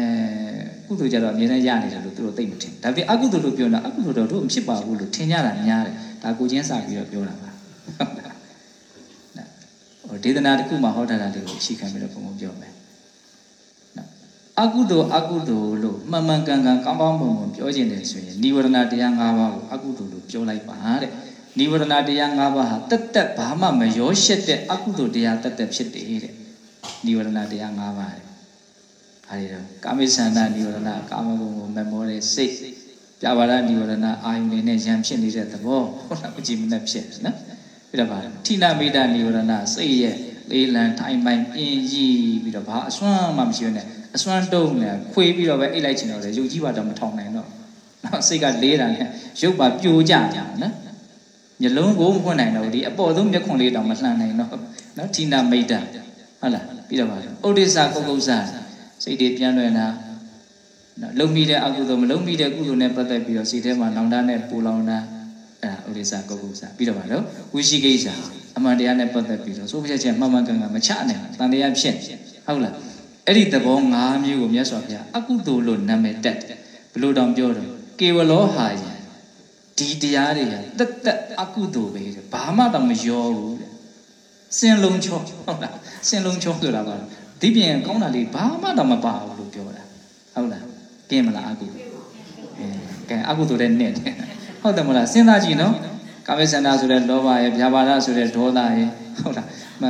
ကုသိုလ်ကြတော့အမြဲတမ်းရနေတယ်လို့သူတို့သိမထင်ဒါပေမဲ့အကုသိုလ်လို့ပြောတာအကုသိုလ်တော့တို့မဖြစ်ပါဘူးလို့ထင်ကြတာများတယ်ဒါကိုချင်းစာပြီးတော့ပြောတာပါဟိုဒေသနာတစ်ခုမှာဟောထားတာလေးကိုအခြေခံပြီးတော့ဘုံဘုံပြောမယ်အကုသိုလ်အကုသိုလ်လို့မှန်မှန်ကန်ကန်ကောင်းကောင်းပုံပုံပြောခြင်းတယ်ဆိုရင်និဝရဏတရား၅ပါးကိုအကုသိုလ်လို့ပြောလိုက်ပါတဲ့ နိဝရဏတရား၅ပါးဟာတက်တက်ဘာမှမရောရှက်တဲ့အကုသိုလ်တရားတက်တက်ဖြစ်တယ်တဲ့နိဝရဏတရား၅ပါးတဲ့အဲဒီတော့ကာမိဆန္ဒနိဝရဏကာမဂုဏ်ကိုမမောတဲ့စိတ်ပြပါဒနိဝရဏအာယုန်နဲ့ရံဖြစ်နေတဲ့သဘောဟုတ်လားမကြည်မနဲ့ဖြစ်နော်ပြီးတော့ဗာထိနာမိတာနိဝရဏစိတ်ရဲ့လေးလံထိုင်ပိုင်အင်းကြီးပြီးတော့ဘာအစွမ်းမှမရှိဘူးနဲ့အစွမ်းတုံးနေခွေးပြီးတော့ပဲအိတ်လိုက်ချင်တော့လေရုပ်ကြီးပါတော့မထောင်နိုင်တော့နော်စိတ်ကလေးတာနဲ့ရုပ်ပါပြိုကြကြနော် မျက်လုံးကိုမဖွင့်နိုင်တော့ဒီအပေါ်ဆုံးမျက်ခွန်လေးတောင်မလှန်နိုင်တော့နော်ထိနာမိတာဟုတ်လားပြီးတော့ဗာဥဒိစ္စကုက္ကုစ္စစိတ်တွေပြန်လွယ်တာနော်လုံမိတဲ့အကုသိုလ်မလုံမိတဲ့ကုသိုလ်နဲ့ပတ်သက်ပြီးတော့စိတ်ထဲမှာလောင်တန်းနဲ့ပူလောင်တာအဲ့ဒါဥဒိစ္စကုက္ကုစ္စပြီးတော့ဗာတော့ဝိရှိကိစ္စအမှန်တရားနဲ့ပတ်သက်ပြီးတော့သို့ဖြစ်ချက်မှန်မှန်ကန်ကန်မချနိုင်ဘူးတန်တရားဖြစ်ဟုတ်လားအဲ့ဒီသဘော၅မျိုးကိုမြတ်စွာဘုရားအကုသိုလ်လို့နာမည်တက်တယ်ဘယ်လိုတောင်ပြောတော့ကေဝလောဟာယ ဒီတရားတွေဟာတက်တက်အကုသိုလ်ပဲတဲ့ဘာမှတော့မရောဘူးတဲ့စင်လုံးချောဟုတ်လားစင်လုံးချောဆိုတာကဒီပြင်ကောင်းတာလေးဘာမှတော့မပါဘူးလို့ပြောတာဟုတ်လားကင်းမလားအကုသိုလ်အဲကဲအကုသိုလ်တဲ့နဲ့တယ်ဟုတ်တယ်မလားစဉ်းစားကြည့်နော်ကာမေစန္ဒဆိုတဲ့လောဘရဲ့ဗျာပါဒဆိုတဲ့ဒေါသရဲ့ဟုတ်လားမ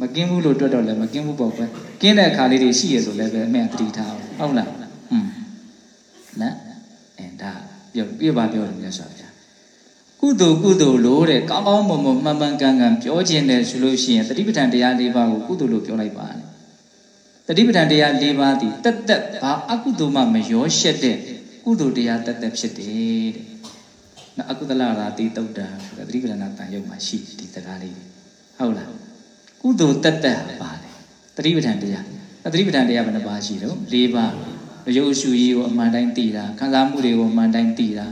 မကင်းဘူးလို့တွတ်တော့လည်းမကင်းဘူးပေါ့ကွယ်ကင်းတဲ့အခါလေးတွေရှိရဆိုလည်းပဲအမေသတိထားအောင်ဟုတ်လားဟွန်းနော်အဲဒါပြောပြပါပြောတယ်မြတ်စွာဘုရား ကုသိုလ်ကုသိုလ်လို့တဲ့ကောင်းကောင်းမွန်မွန်မှန်မှန်ကန်ကန်ပြောခြင်းတယ်ဆိုလို့ရှိရင်တတိပဋ္ဌာန်တရား၄ပါးကိုကုသိုလ်လို့ပြောလိုက်ပါလေတတိပဋ္ဌာန်တရား၄ပါးသည်တက်တက်ဘာအကုသိုလ်မှမရောရှက်တဲ့ကုသိုလ်တရားတက်တက်ဖြစ်တယ်တဲ့နော်အကုသလရာတိတုတ်တာဆိုတဲ့တတိပဋ္ဌာန်တန်ရုပ်မှာရှိဒီစကားလေးဟုတ်လားကုသိုလ်တက်တက်ဟာပါလေတတိပဋ္ဌာန်တရားတတိပဋ္ဌာန်တရားဘယ်နှပါရှိတော့၄ပါးရုပ်ရှုကြီးကိုအမှန်တိုင်းသိတာခံစားမှုတွေကိုအမှန်တိုင်းသိတာ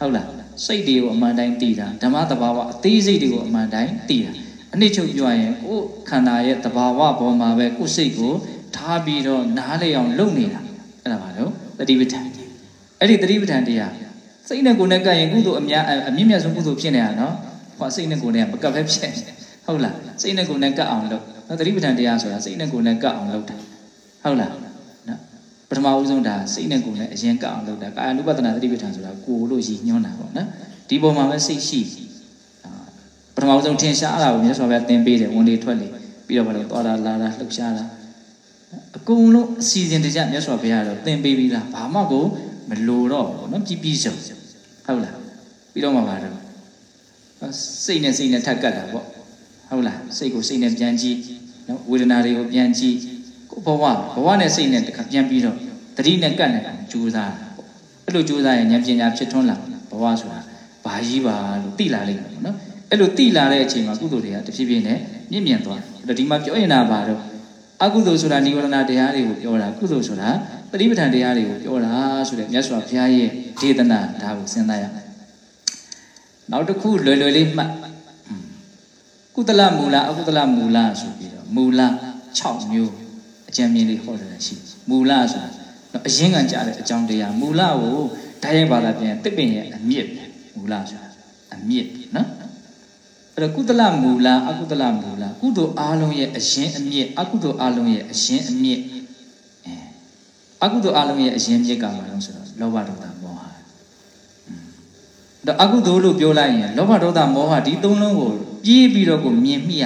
ဟုတ်လား စိတ်တွေကိုအမှန်တိုင်းသိတာဓမ္မတဘာဝအသေးစိတ်တွေကိုအမှန်တိုင်းသိတာအနည်းချုပ်ပြောရင်ကိုယ်ခန္ဓာရဲ့တဘာဝပေါ်မှာပဲကိုယ်စိတ်ကိုထားပြီးတော့နားလေအောင်လုပ်နေတာအဲ့ဒါပါတော့တတိပဋ္ဌာန်အဲ့ဒီတတိပဋ္ဌာန်တရားစိတ်နဲ့ကိုယ်နဲ့ကပ်ရင်ကုသိုလ်အများအမြင့်မြတ်ဆုံးကုသိုလ်ဖြစ်နေတာနော်ဟောစိတ်နဲ့ကိုယ်နဲ့မကပ်ပဲဖြစ်ဟုတ်လားစိတ်နဲ့ကိုယ်နဲ့ကပ်အောင်လုပ်နော်တတိပဋ္ဌာန်တရားဆိုတာစိတ်နဲ့ကိုယ်နဲ့ကပ်အောင်လုပ်တာဟုတ်လားနော် ပထမဦးဆုံးဒါစိတ်နဲ့ကိုယ်နဲ့အရင်ကပ်အောင်လုပ်တာကာယ ानु ပဒနာတတိပဋ္ဌာန်ဆိုတာကိုယ်လို့ရည်ညွှန်းတာပေါ့နော်ဒီပုံမှာပဲစိတ်ရှိပထမဦးဆုံးထင်ရှားတာကိုမြတ်စွာဘုရားသင်ပေးတယ်ဝင်လေထွက်လေပြီးတော့ဘာလို့သွားတာလာတာလှုပ်ရှားတာအကုန်လုံးအစီအစဉ်တကျမြတ်စွာဘုရားတော့သင်ပေးပြီးသားဘာမှကိုမလိုတော့ဘူးနော်ပြီးပြီးစုံဟုတ်လားပြီးတော့မှပါတော့စိတ်နဲ့စိတ်နဲ့ထပ်ကတ်တာပေါ့ဟုတ်လားစိတ်ကိုစိတ်နဲ့ပြန်ကြည့်နော်ဝေဒနာတွေကိုပြန်ကြည့် ကိုဘဝဘဝနဲ့စိတ်နဲ့တခါပြန်ပြီးတော့တတိနဲ့ကတ်နေတာကြိုးစားတာပေါ့အဲ့လိုကြိုးစားရင်ဉာဏ်ပညာဖြစ်ထွန်းလာဘဝဆိုတာဘာကြီးပါလို့သိလာလိမ့်မယ်နော်အဲ့လိုသိလာတဲ့အချိန်မှာကုသိုလ်တွေကတဖြည်းဖြည်းနဲ့မြင့်မြတ်သွားအဲ့တော့ဒီမှာပြောရင်တာပါတော့အကုသိုလ်ဆိုတာនិဝရဏတရားတွေကိုပြောတာကုသိုလ်ဆိုတာပရိပဋ္ဌာန်တရားတွေကိုပြောတာဆိုတဲ့မြတ်စွာဘုရားရဲ့ဒေသနာဒါကိုစဉ်းစားရမယ်နောက်တစ်ခုလွယ်လွယ်လေးမှတ်ကုသလမူလအကုသလမူလဆိုပြီးတော့မူလ6မျိုး အကျဉ်းမြင်လေးဟောတယ်ရှိမူလဆိုတာအရင်ကကြားတဲ့အကြောင်းတရားမူလကိုဓာတ်ရိုက်ဘာသာပြန်တစ်ပင်ရဲ့အမြင့်မူလဆိုတာအမြင့်နော်အဲ့တော့ကုသလမူလအကုသလမူလကုသိုလ်အားလုံးရဲ့အရင်အမြင့်အကုသိုလ်အားလုံးရဲ့အရင်အမြင့်အကုသိုလ်အလုံးရဲ့အရင်မြစ်ကမှာလို့ဆိုတော့လောဘဒေါသမောဟတော့အကုသိုလ်လို့ပြောလိုက်ရင်လောဘဒေါသမောဟဒီသုံးလုံးကိုပြေးပြီးတော့ကိုမြင်မိရ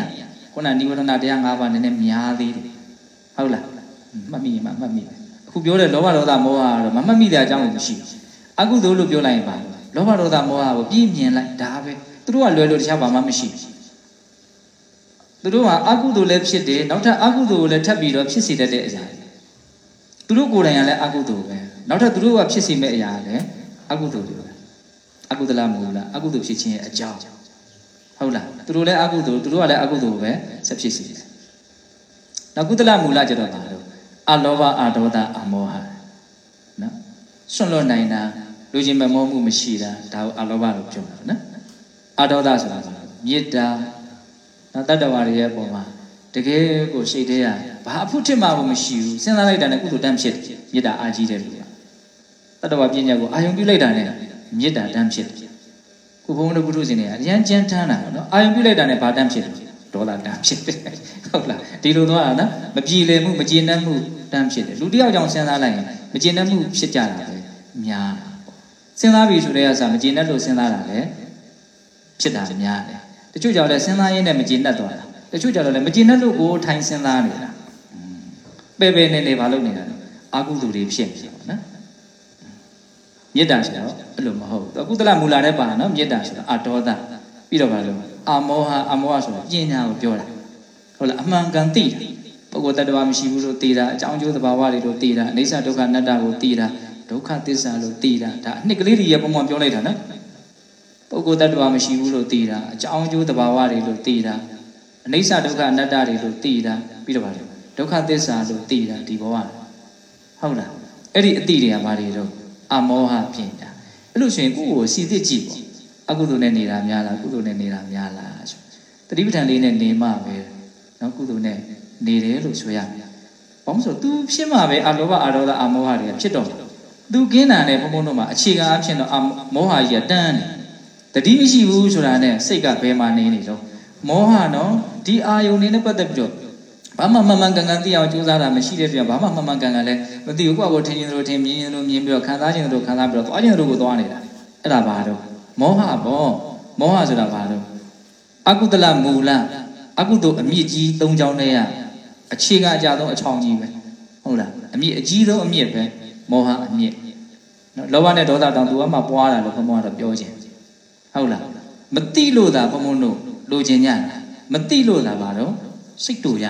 ခုနနိဝရဏတရား၅ပါးနည်းနည်းများသေးတယ် ဟုတ်လားမှတ်မိရင်မှမှတ်မိအခုပြောတဲ့လောဘဒေါသမောဟကတော့မမှတ်မိတဲ့အကြောင်းမရှိဘူးအကုသိုလ်လို့ပြောလိုက်ရင်ပါလောဘဒေါသမောဟကိုပြည့်မြင်လိုက်ဒါပဲသူတို့ကလွယ်လို့တခြားဘာမှမရှိဘူးသူတို့ကအကုသိုလ်လည်းဖြစ်တယ်နောက်ထပ်အကုသိုလ်ကိုလည်းထပ်ပြီးတော့ဖြစ်စေတတ်တဲ့အရာသူတို့ကိုယ်တိုင်ကလည်းအကုသိုလ်ပဲနောက်ထပ်သူတို့ကဖြစ်စီမဲ့အရာလည်းအကုသိုလ်တွေပဲအကုသလမူလားအကုသိုလ်ဖြစ်ခြင်းရဲ့အကြောင်းဟုတ်လားသူတို့လည်းအကုသိုလ်သူတို့ကလည်းအကုသိုလ်ပဲဆက်ဖြစ်စီတယ် နောက်ကုသလမူလကျတော့ပါတော့အလောဘအဒေါသအမောဟနော်ဆွန့်လွတ်နိုင်တာလူချင်းမမောမှုမရှိတာဒါကိုအလောဘလို့ပြောတာနော်အဒေါသဆိုတာကမေတ္တာနော်တတ္တဝါတွေရဲ့ပုံမှာတကယ်ကိုစိတ်ထဲကဘာအဖို့ထစ်မှမရှိဘူးစဉ်းစားလိုက်တာနဲ့ကုသိုလ်တန်းဖြစ်မေတ္တာအားကြီးတယ်လို့တတ္တဝါပညာကိုအာယုံပြုလိုက်တာနဲ့မေတ္တာတန်းဖြစ်ခုဘုန်းတော်ပုထုဇဉ်တွေကအရန်ကြမ်းတမ်းတာနော်အာယုံပြုလိုက်တာနဲ့ဘာတန်းဖြစ် ဒေါသတန်းဖြစ်တယ်ဟုတ်လားဒီလိုတော့နော်မကြည်လည်မှုမကျေနပ်မှုတန်းဖြစ်တယ်လူတယောက်ကြောင့်စဉ်းစားလိုက်ရင်မကျေနပ်မှုဖြစ်ကြတာပဲများတာပေါ့စဉ်းစားပြီဆိုတဲ့အခါမကျေနပ်လို့စဉ်းစားတာလည်းဖြစ်တာများတယ်တချို့ကြောင့်လည်းစဉ်းစားရင်းနဲ့မကျေနပ်သွားတာတချို့ကြတော့လည်းမကျေနပ်လို့ကိုထိုင်စဉ်းစားနေတာပဲပဲနေနေဘာလုပ်နေတာလဲအာကုသိုလ်တွေဖြစ်နေပါနော်မေတ္တာဆိုတော့အဲ့လိုမဟုတ်ဘူးကုသလမူလာတဲ့ပါနော်မေတ္တာဆိုတော့အဒေါသပြီးတော့ပါလို့ အာမောဟအမောဟဆိုတော့ပညာကိုပြောတာဟုတ်လားအမှန်ကန်သိတာပုဂ္ဂိုလ်တ attva မရှိဘူးလို့သိတာအကြောင်းကျိုးသဘာဝတွေလို့သိတာအိဋ္ဌဒုက္ခအနတ္တကိုသိတာဒုက္ခသစ္စာလို့သိတာဒါအနှစ်ကလေးတွေရပုံမှန်ပြောလိုက်တာနော်ပုဂ္ဂိုလ်တ attva မရှိဘူးလို့သိတာအကြောင်းကျိုးသဘာဝတွေလို့သိတာအနိစ္စဒုက္ခအနတ္တတွေလို့သိတာပြီးတော့ပါလေဒုက္ခသစ္စာလို့သိတာဒီဘဝဟုတ်လားအဲ့ဒီအတိတွေကဘာတွေတော့အမောဟဖြစ်တာအဲ့လိုဆိုရင်ကိုယ့်ကိုစီသစ်ကြည့်ပေါ့ အကုသိုလ်နဲ့နေတာများလားကုသိုလ်နဲ့နေတာများလားဆိုတတိပဋ္ဌာန်လေးနဲ့နေမှပဲနော်ကုသိုလ်နဲ့နေတယ်လို့ဆိုရမယ်။ဘာလို့ဆို तू ဖြစ်မှပဲအလောဘအရောဒအမောဟတွေကဖြစ်တော့တယ်။ तू ကင်းတာနဲ့ဘုံဘုံတို့မှာအခြေခံအဖြစ်တော့မောဟကြီးကတန်းတယ်။တတိမရှိဘူးဆိုတာနဲ့စိတ်ကဘယ်မှာနေနေတော့မောဟနော်ဒီအာယုန်နေနဲ့ပတ်သက်ပြီးတော့ဘာမှမမှန်ကန်ကန်သိအောင်ကြိုးစားတာမရှိတဲ့ပြန်ဘာမှမမှန်ကန်ကန်လည်းမသိဘူးကိုယ့်ကိုထင်ရင်တို့ထင်မြင်ရင်တို့မြင်ပြီးတော့ခံစားခြင်းတို့ခံစားပြီးတော့သွားခြင်းတို့ကိုသွားနေတာအဲ့ဒါဘာတော့ မောဟပေါ့မောဟဆိုတာဘာတော့အကုသလမူလအကုသိုလ်အမြင့်ကြီး၃ချောင်းတည်းရအခြေခံအကြဆုံးအချောင်းကြီးပဲဟုတ်လားအမြင့်အကြီးဆုံးအမြင့်ပဲမောဟအမြင့်နော်လောဘနဲ့ဒေါသတောင်သူကမှပွားတာလို့ဘုံဘုံကတော့ပြောခြင်းဟုတ်လားမတိလို့သာဘုံဘုံတို့လိုချင်ကြမတိလို့သာပါတော့စိတ်တူရ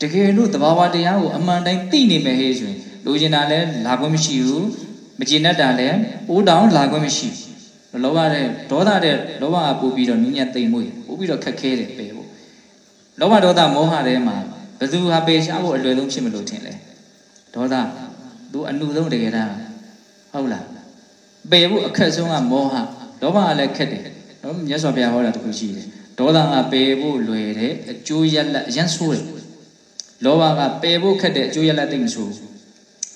တကယ်လို့သဘာဝတရားကိုအမှန်တိုင်းသိနေမယ်ဟဲ့ဆိုရင်လိုချင်တာလည်းလာခွင့်မရှိဘူးမကျေနပ်တာလည်းအိုးတောင်လာခွင့်မရှိဘူး လောဘတဲ့ဒေါသတဲ့လောဘကပို့ပြီးတော့နူးညံ့သိမ်မွေ့ပို့ပြီးတော့ခက်ခဲတယ်ပဲပေါ့လောဘဒေါသမောဟထဲမှာဘယ်သူဟာပေရှားဖို့အလွယ်ဆုံးဖြစ်မလို့ထင်လဲဒေါသသူအနုဆုံးတကယ်တမ်းဟုတ်လားပယ်ဖို့အခက်ဆုံးကမောဟလောဘကလည်းခက်တယ်နော်မြတ်စွာဘုရားဟောတာတခုရှိတယ်ဒေါသကပယ်ဖို့လွယ်တယ်အကျိုးရလတ်အရန်ဆိုးတယ်လောဘကပယ်ဖို့ခက်တယ်အကျိုးရလတ်သိမ့်မဆိုး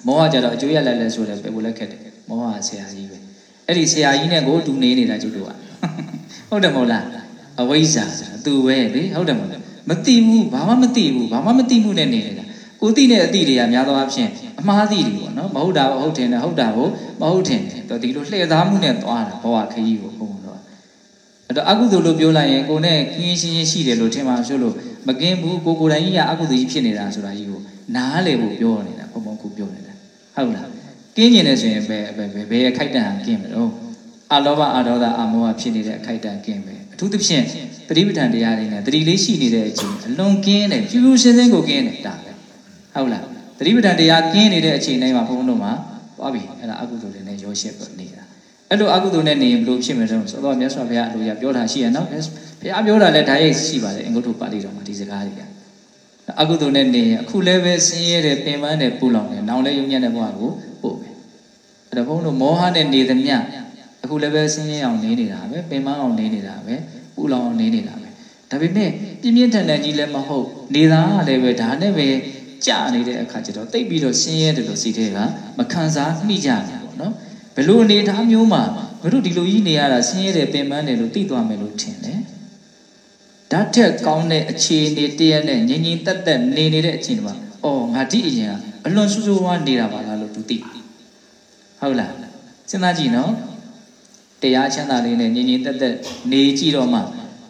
မောဟကြတော့အကျိုးရလတ်လည်းဆိုတယ်ပယ်ဖို့လည်းခက်တယ်မောဟဆရာကြီးပဲ အဲ့ဒီဆရာကြီးနဲ့ကိုတူနေနေတာကျုပ်တို့ကဟုတ်တယ်မဟုတ်လားအဝိဇ္ဇာဆိုတာသူပဲလေဟုတ်တယ်မဟုတ်လားမသိဘူးဘာမှမသိဘူးဘာမှမသိမှုနဲ့နေနေတာကိုသိတဲ့အသိတွေကများသောအားဖြင့်အမှားသိတွေပေါ့နော်မဟုတ်တာဟုတ်တယ်နဲ့ဟုတ်တာကိုမဟုတ်တယ်တော့ဒီလိုလှည့်သားမှုနဲ့သွားတာဘဝခရီးကိုဘုံတော့အဲ့တော့အကုသိုလ်လို့ပြောလိုက်ရင်ကိုနဲ့ကင်းရှင်းရှင်းရှိတယ်လို့ထင်ပါဆိုလို့မကင်းဘူးကိုကိုယ်တိုင်ကြီးကအကုသိုလ်ကြီးဖြစ်နေတာဆိုတာကြီးကိုနားလေဖို့ပြောနေတာဘုံဘုံကိုပြောနေတာဟုတ်လား ကင်းကျင်တယ်ဆိုရင်ဘယ်ဘယ်ဘယ်အခိုက်တန်ကင်းမလို့အလောဘအဒေါသအမောဟဖြစ်နေတဲ့အခိုက်တန်ကင်းပဲအထူးသဖြင့်တတိပဋ္ဌာန်တရားတွေနဲ့တတိလေးရှိနေတဲ့အချိန်အလွန်ကင်းတယ်ဖြူဖြူရှင်းရှင်းကိုကင်းတယ်ဒါပဲဟုတ်လားတတိပဋ္ဌာန်တရားကင်းနေတဲ့အချိန်တိုင်းမှာဘုန်းဘုန်းတို့မှာသွားပြီအဲ့ဒါအကုသိုလ်တွေနဲ့ရောရှက်ပြီးနေတာအဲ့လိုအကုသိုလ်နဲ့နေရင်ဘယ်လိုဖြစ်မလဲဆိုတော့မြတ်စွာဘုရားအလိုရပြောတာရှိရနော်ဘုရားပြောတာလည်းဓာတ်ရိုက်ရှိပါတယ်အင်္ဂုတ္တပါဠိတော်မှာဒီစကားတွေကအကုသိုလ်နဲ့နေရင်အခုလည်းပဲဆင်းရဲတယ်ပင်ပန်းတယ်ပူလောင်တယ်နောင်လည်းယုံညံ့တဲ့ဘဝကိုပို့ပဲ အဲ့တော့ဘုန်းတို့မောဟနဲ့နေသမျှအခုလည်းပဲဆင်းရဲအောင်နေနေတာပဲပင်ပန်းအောင်နေနေတာပဲပူလောင်အောင်နေနေတာပဲဒါပေမဲ့ပြင်းပြင်းထန်ထန်ကြီးလည်းမဟုတ်နေတာလည်းပဲဒါနဲ့ပဲကြာနေတဲ့အခါကျတော့တိတ်ပြီးတော့ဆင်းရဲတယ်လို့စိတ်ထဲကမခံစားမိကြဘူးပေါ့နော်ဘယ်လိုအနေထားမျိုးမှာဘယ်လိုဒီလိုကြီးနေရတာဆင်းရဲတယ်ပင်ပန်းတယ်လို့သိသွားမယ်လို့ထင်တယ်ဓာတ်ထက်ကောင်းတဲ့အခြေအနေတရက်နဲ့ငြိမ်ငြိမ်သက်သက်နေနေတဲ့အချိန်မှာအော်ငါဒီအရင်ကအလွန်ဆူဆူဝါးနေတာပါလားလို့သူသိ ဟုတ်လားစဉ်းစားကြည့်နော်တရားချမ်းသာလေးနဲ့ငြိမ်ငြိမ်သက်သက်နေကြည့်တော့မှ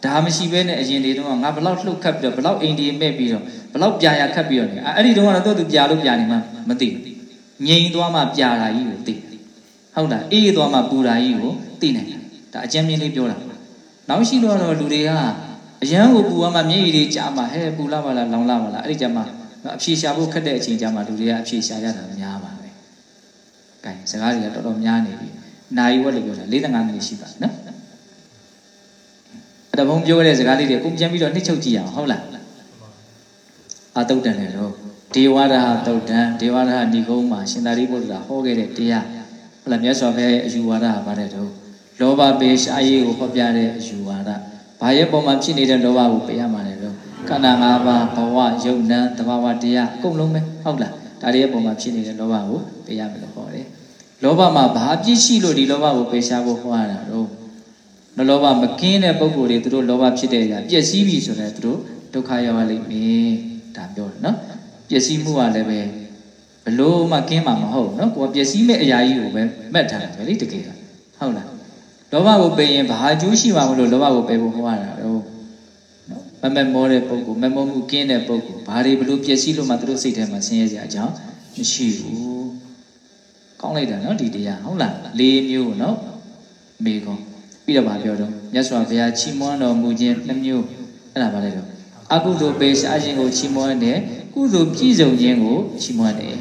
ဒါမရှိဘဲနဲ့အရင်တွေတော့ငါဘလောက်လှုပ်ခတ်ပြီးတော့ဘလောက်အိမ်ဒီမဲ့ပြီးတော့ဘလောက်ပြာရခတ်ပြီးတော့နေအဲ့ဒီတော့ကတော့သူပြာလို့ပြာနေမှမသိငြိမ်သွားမှပြာတာကြီးကိုသိဟုတ်လားအေးသွားမှပူတာကြီးကိုသိနိုင်တယ်ဒါအကျဉ်းမြင်လေးပြောတာနောက်ရှိတော့လူတွေကအရန်ကိုပူမှမျက်ရည်တွေကြာမှဟဲ့ပူလာပါလားလောင်လာပါလားအဲ့ဒီကြမှာအဖြေရှာဖို့ခက်တဲ့အချိန်ကြမှာလူတွေကအဖြေရှာရတာများပါပဲ။ ကဲစကားတွေကတော်တော်များနေပြီ။နိုင်ဝက်လို့ပြောတာ45မိနစ်ရှိပါနော်။အဲ့ဒါဘုံပြောတဲ့စကားလေးတွေကိုပြန်ပြီးတော့နှိမ့်ချုပ်ကြည့်အောင်ဟုတ်လား။အာတုတ်တန်လေတော့ဒေဝရဟတုတ်တန်ဒေဝရဟဏီကုန်းမှာရှင်သာရိပုတ္တရာဟောခဲ့တဲ့တရားဟုတ်လားမြတ်စွာဘုရားရဲ့အယူဝါဒကပါတယ်တော့လောဘပေရှားရေးကိုဟောပြတဲ့အယူဝါဒဘာရဲ့ပုံမှာဖြစ်နေတဲ့လောဘကိုပေးရမှာလဲတော့ခန္ဓာ၅ပါးဘဝယုံနံသဘာဝတရားအကုန်လုံးပဲဟုတ်လား ဒါတွေရဲ့ပုံမှာဖြစ်နေတဲ့လောဘကိုပေးရမယ်လို့ဟောတယ်လောဘမှာဘာပြစ်ရှိလို့ဒီလောဘကိုပေးရှားဖို့ဟောရတာတော့နလောဘမကင်းတဲ့ပုံကိုယ်တွေသူတို့လောဘဖြစ်တဲ့အရာပျက်စီးပြီဆိုတော့သူတို့ဒုက္ခရောက်ရလိမ့်မယ်ဒါပြောတယ်နော်ပျက်စီးမှုကလည်းပဲဘလို့မှကင်းမှာမဟုတ်နော်ကိုယ်ကပျက်စီးမဲ့အရာကြီးကိုပဲမှတ်ထားတယ်ပဲလေတကယ်ဟုတ်လားလောဘကိုပယ်ရင်ဘာအကျိုးရှိမှာမလို့လောဘကိုပယ်ဖို့ဟောရတာတော့ မမက်မောတဲ့ပုဂ္ဂိုလ်မမောမှုကင်းတဲ့ပုဂ္ဂိုလ်ဘာတွေဘလို့ပျက်စီးလို့မှသူတို့စိတ်ထဲမှာဆင်းရဲစရာအကြောင်းမရှိဘူးကောင်းလိုက်တာနော်ဒီတရားဟုတ်လားလေးမျိုးနော်မေကောပြီးတော့ဗာပြောတော့မြတ်စွာဘုရားချီးမွမ်းတော်မူခြင်းနှမျိုးအဲ့ဒါဗာလဲတော့အကုသိုလ်ပေရှားခြင်းကိုချီးမွမ်းတယ်ကုသိုလ်ပြည့်စုံခြင်းကိုချီးမွမ်းတယ်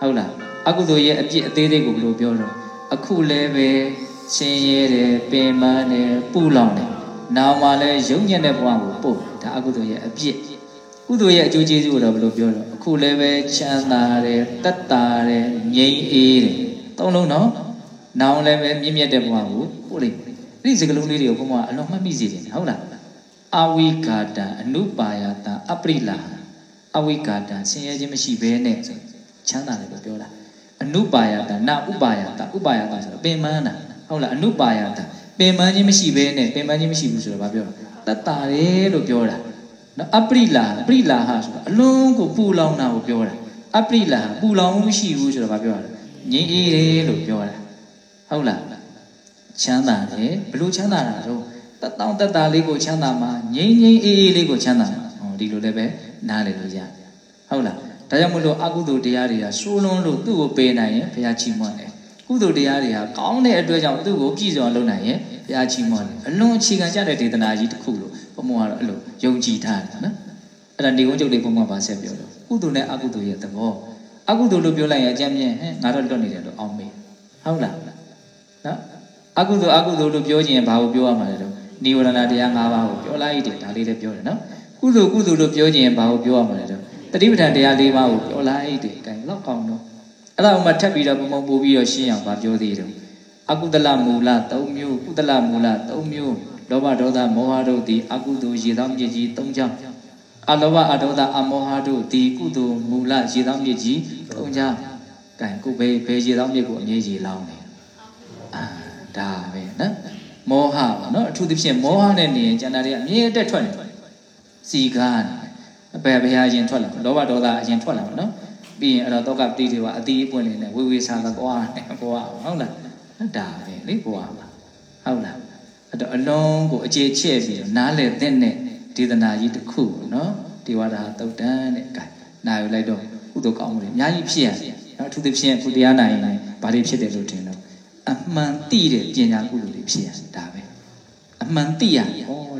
ဟုတ်လားအကုသိုလ်ရဲ့အပြစ်အသေးသေးကိုဘယ်လိုပြောတော့အခုလည်းပဲဆင်းရဲတယ်ပင်ပန်းတယ်ပူလောင်တယ် နောက်မှလည်းယုံညံ့တဲ့ဘဝကိုပို့ဒါအကုသိုလ်ရဲ့အပြစ်ကုသိုလ်ရဲ့အကျိုးကျေးဇူးကိုတော့ဘယ်လိုပြောတော့အခုလည်းပဲချမ်းသာတယ်တက်တာတယ်ငြိမ်းအေးတယ်သုံးလုံးနော်နောင်လည်းပဲမြင့်မြတ်တဲ့ဘဝကိုပို့လိုက်အဲ့ဒီစကလုံးလေးတွေကိုဘုရားအလုံးမှတ်မိစေတယ်ဟုတ်လားအဝိကာတံအနုပါယတံအပရိလာအဝိကာတံဆင်းရဲခြင်းမရှိဘဲနဲ့ချမ်းသာတယ်လို့ပြောတာအနုပါယတံနဥပါယတဥပါယတဆိုတော့ပင်မန်းတာဟုတ်လားအနုပါယတ ပင်မန်းခြင်းမရှိဘဲနဲ့ပင်မန်းခြင်းမရှိဘူးဆိုတော့ဘာပြောတာတတ်တာတယ်လို့ပြောတာနော်အပရိလာအပရိလာဟာဆိုတော့အလုံးကိုပူလောင်တာကိုပြောတာအပရိလာပူလောင်မရှိဘူးဆိုတော့ဘာပြောတာငြိမ်းအေးတယ်လို့ပြောတာဟုတ်လားချမ်းသာတယ်ဘလို့ချမ်းသာတာတော့တတောင်းတတာလေးကိုချမ်းသာမှာငြိမ်းငြိမ်းအေးအေးလေးကိုချမ်းသာမှာဟောဒီလိုလည်းပဲနားလည်လို့ရတယ်ဟုတ်လားဒါကြောင့်မလို့အကုသိုလ်တရားတွေကစိုးလွန်းလို့သူ့ကိုပေးနိုင်ရင်ဘုရားချီးမွမ်းတယ် ကုသိုလ်တရားတွေဟာကောင်းတဲ့အတွက်ကြောင့်သူ့ကိုပြည့်စုံလုပ်နိုင်ရင်ဘုရားချီးမွမ်းတယ်အလွန်အခြေခံကြတဲ့ဒေသနာကြီးတစ်ခုလို့ဘုံမောကတော့အဲ့လိုယုံကြည်ထားတယ်နော်အဲ့ဒါနေကုန်းကျုပ်လေးဘုံမောကဗာဆက်ပြောတော့ကုသိုလ်နဲ့အကုသိုလ်ရဲ့သဘောအကုသိုလ်လို့ပြောလိုက်ရင်အကြမ်းမြင်ဟဲ့ငါတော့လွတ်နေတယ်လို့အောင်းမေးဟုတ်လားနော်အကုသိုလ်အကုသိုလ်လို့ပြောခြင်းဘာကိုပြောရမှာလဲတော့နိဝရဏတရား၅ပါးကိုပြောလိုက်တယ်ဒါလေးလည်းပြောတယ်နော်ကုသိုလ်ကုသိုလ်လို့ပြောခြင်းဘာကိုပြောရမှာလဲတော့တတိပဋ္ဌာန်တရား၄ပါးကိုပြောလိုက်တယ်အဲဒါလောက်ကောင်းတော့ အဲ့ဒါမှထပ်ပြီးတော့ပုံပုံပို့ပြီးတော့ရှင်းအောင်ဗာပြောသေးတယ်အကုသလမူလ၃မျိုးကုသလမူလ၃မျိုးလောဘဒေါသမောဟတို့သည်အကုသိုလ်ရေသောမြစ်ကြီး၃ချောင်းအလောဘအဒေါသအမောဟတို့သည်ကုသိုလ်မူလရေသောမြစ်ကြီး၃ချောင်းကဲကုဘေဘေရေသောမြစ်ကိုအမြဲရေလောင်းတယ်အာဒါပဲနော်မောဟပါနော်အထူးသဖြင့်မောဟနဲ့နေရင်ကျန်တာတွေအမြဲတက်ထွက်နေစီကားနေအပယ်ဘုရားရင်ထွက်လာလောဘဒေါသအရင်ထွက်လာပါနော် ပြီးရင်အဲ့တော့တောကပတိတွေကအတီးအပွင့်နေနဲ့ဝေဝေဆာသာသွားနေဘဝဟုတ်လားဒါပဲလေဘဝပါဟုတ်လားအဲ့တော့အလုံးကိုအခြေချဲ့ပြီးနားလေတဲ့နဲ့ဒေသနာကြီးတစ်ခုနော်ဒီဝါဒသုတ်တန်တဲ့ကဲနာယူလိုက်တော့ကုသိုလ်ကောင်းမှုတွေအများကြီးဖြစ်ရတယ်နော်အထူးသဖြင့်ကုတရားနိုင်ရင်ဘာတွေဖြစ်တယ်လို့ထင်တော့အမှန်သိတဲ့ပညာကုသိုလ်တွေဖြစ်ရတယ်ဒါပဲအမှန်သိရဩ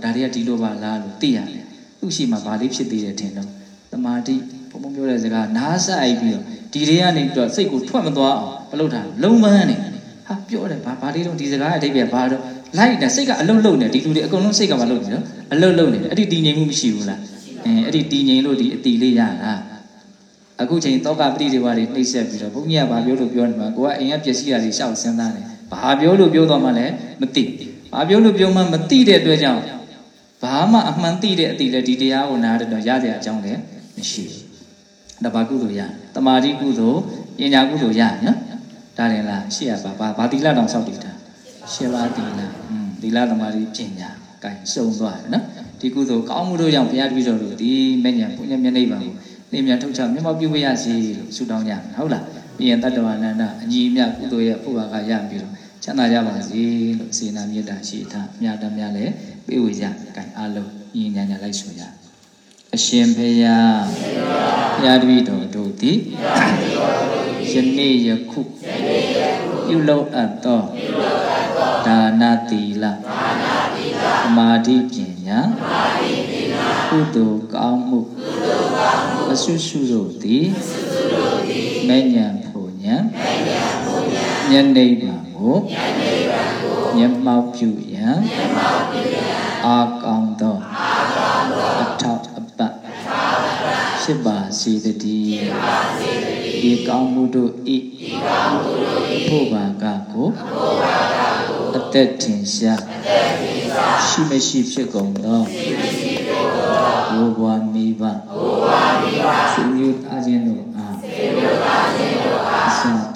ဒါတွေကဒီလိုပါလားလို့သိရတယ်သူ့ရှိမှဘာလေးဖြစ်သေးတယ်ထင်တော့တမာတိ ဘုံဘုံပြောတဲ့စကားနားဆိုင်ပြီးတော့ဒီတွေကနေတော့စိတ်ကိုထွက်မသွားအောင်မလုပ်တာလုံးမန်းနေဟာပြောတယ်ဘာဘာလေးတော့ဒီစကားအတိတ်ပဲဘာတော့လိုက်နေစိတ်ကအလုံးလုံးနေဒီလူတွေအကုန်လုံးစိတ်ကမလုံးနေနော်အလုံးလုံးနေတယ်အဲ့ဒီတည်ငြိမ်မှုမရှိဘူးလားအဲအဲ့ဒီတည်ငြိမ်လို့ဒီအတီလေးရတာအခုချိန်တောကပရိဒေဝတွေနှိမ့်ဆက်ပြီးတော့ဘုန်းကြီးကဘာပြောလို့ပြောနေမှာကိုကအိမ်ကပျက်စီးတာတွေရှောက်စဉ်းစားတယ်ဘာပြောလို့ပြောတော့မှလည်းမသိဘာပြောလို့ပြောမှမသိတဲ့အတွက်ကြောင့်ဘာမှအမှန်သိတဲ့အတိလည်းဒီတရားကိုနားတော့ရတဲ့အကြောင်းလည်းမရှိဘူး ဒါဘာကုသိုလ်ရတမာတိကုသိုလ်ပညာကုသိုလ်ရနော်ဒါရင်လားရှေ့ရပါဘာဘာတိလတောင်စောက်တည်တာရှေ့ပါတိလอืมတိလသမာဓိပညာကဲစုံသွားတယ်နော်ဒီကုသိုလ်ကောင်းမှုတို့ကြောင့်ဘုရားတပည့်တော်တို့ဒီမဲ့ညာပုညမျက်နှိပ်ပါကိုနေမြထုတ်ချမျက်မှောက်ပြုဝရစီလို့ဆုတောင်းကြတယ်ဟုတ်လားပြီးရင်တတ္တဝနန္ဒအညီအမျှကုသိုလ်ရဲ့ပုဗ္ဗာကရပြီးတော့ချမ်းသာကြပါစေလို့စေနာမေတ္တာရှိထားမြတ်တမ်းများလည်းပေးဝေကြကဲအားလုံးညီညာညာလိုက်ဆိုကြ အရှင်ဖေယဘုရားတပည့်တော်တို့သည်ယနေ့ယခုပြုလုပ်အပ်သောဒါနသီလသမာဓိပညာကုသိုလ်ကောင်းမှုအဆုစုတို့သည်မဲ့ညာဖို့ညာညနေပါကိုမျက်မှောက်ပြုရန်အာကောင်းသောအထောက်အပံ့ ဖြစ်ပါစေတည်းဒီကောင်းမှုတို့ဤဖို့ပါကကိုအသက်ထင်ရှားရှိမရှိဖြစ်ကုန်သောဘိုးဘွားမိဘသူမျိုးသားချင်းတို့အားအစထား၍သုံး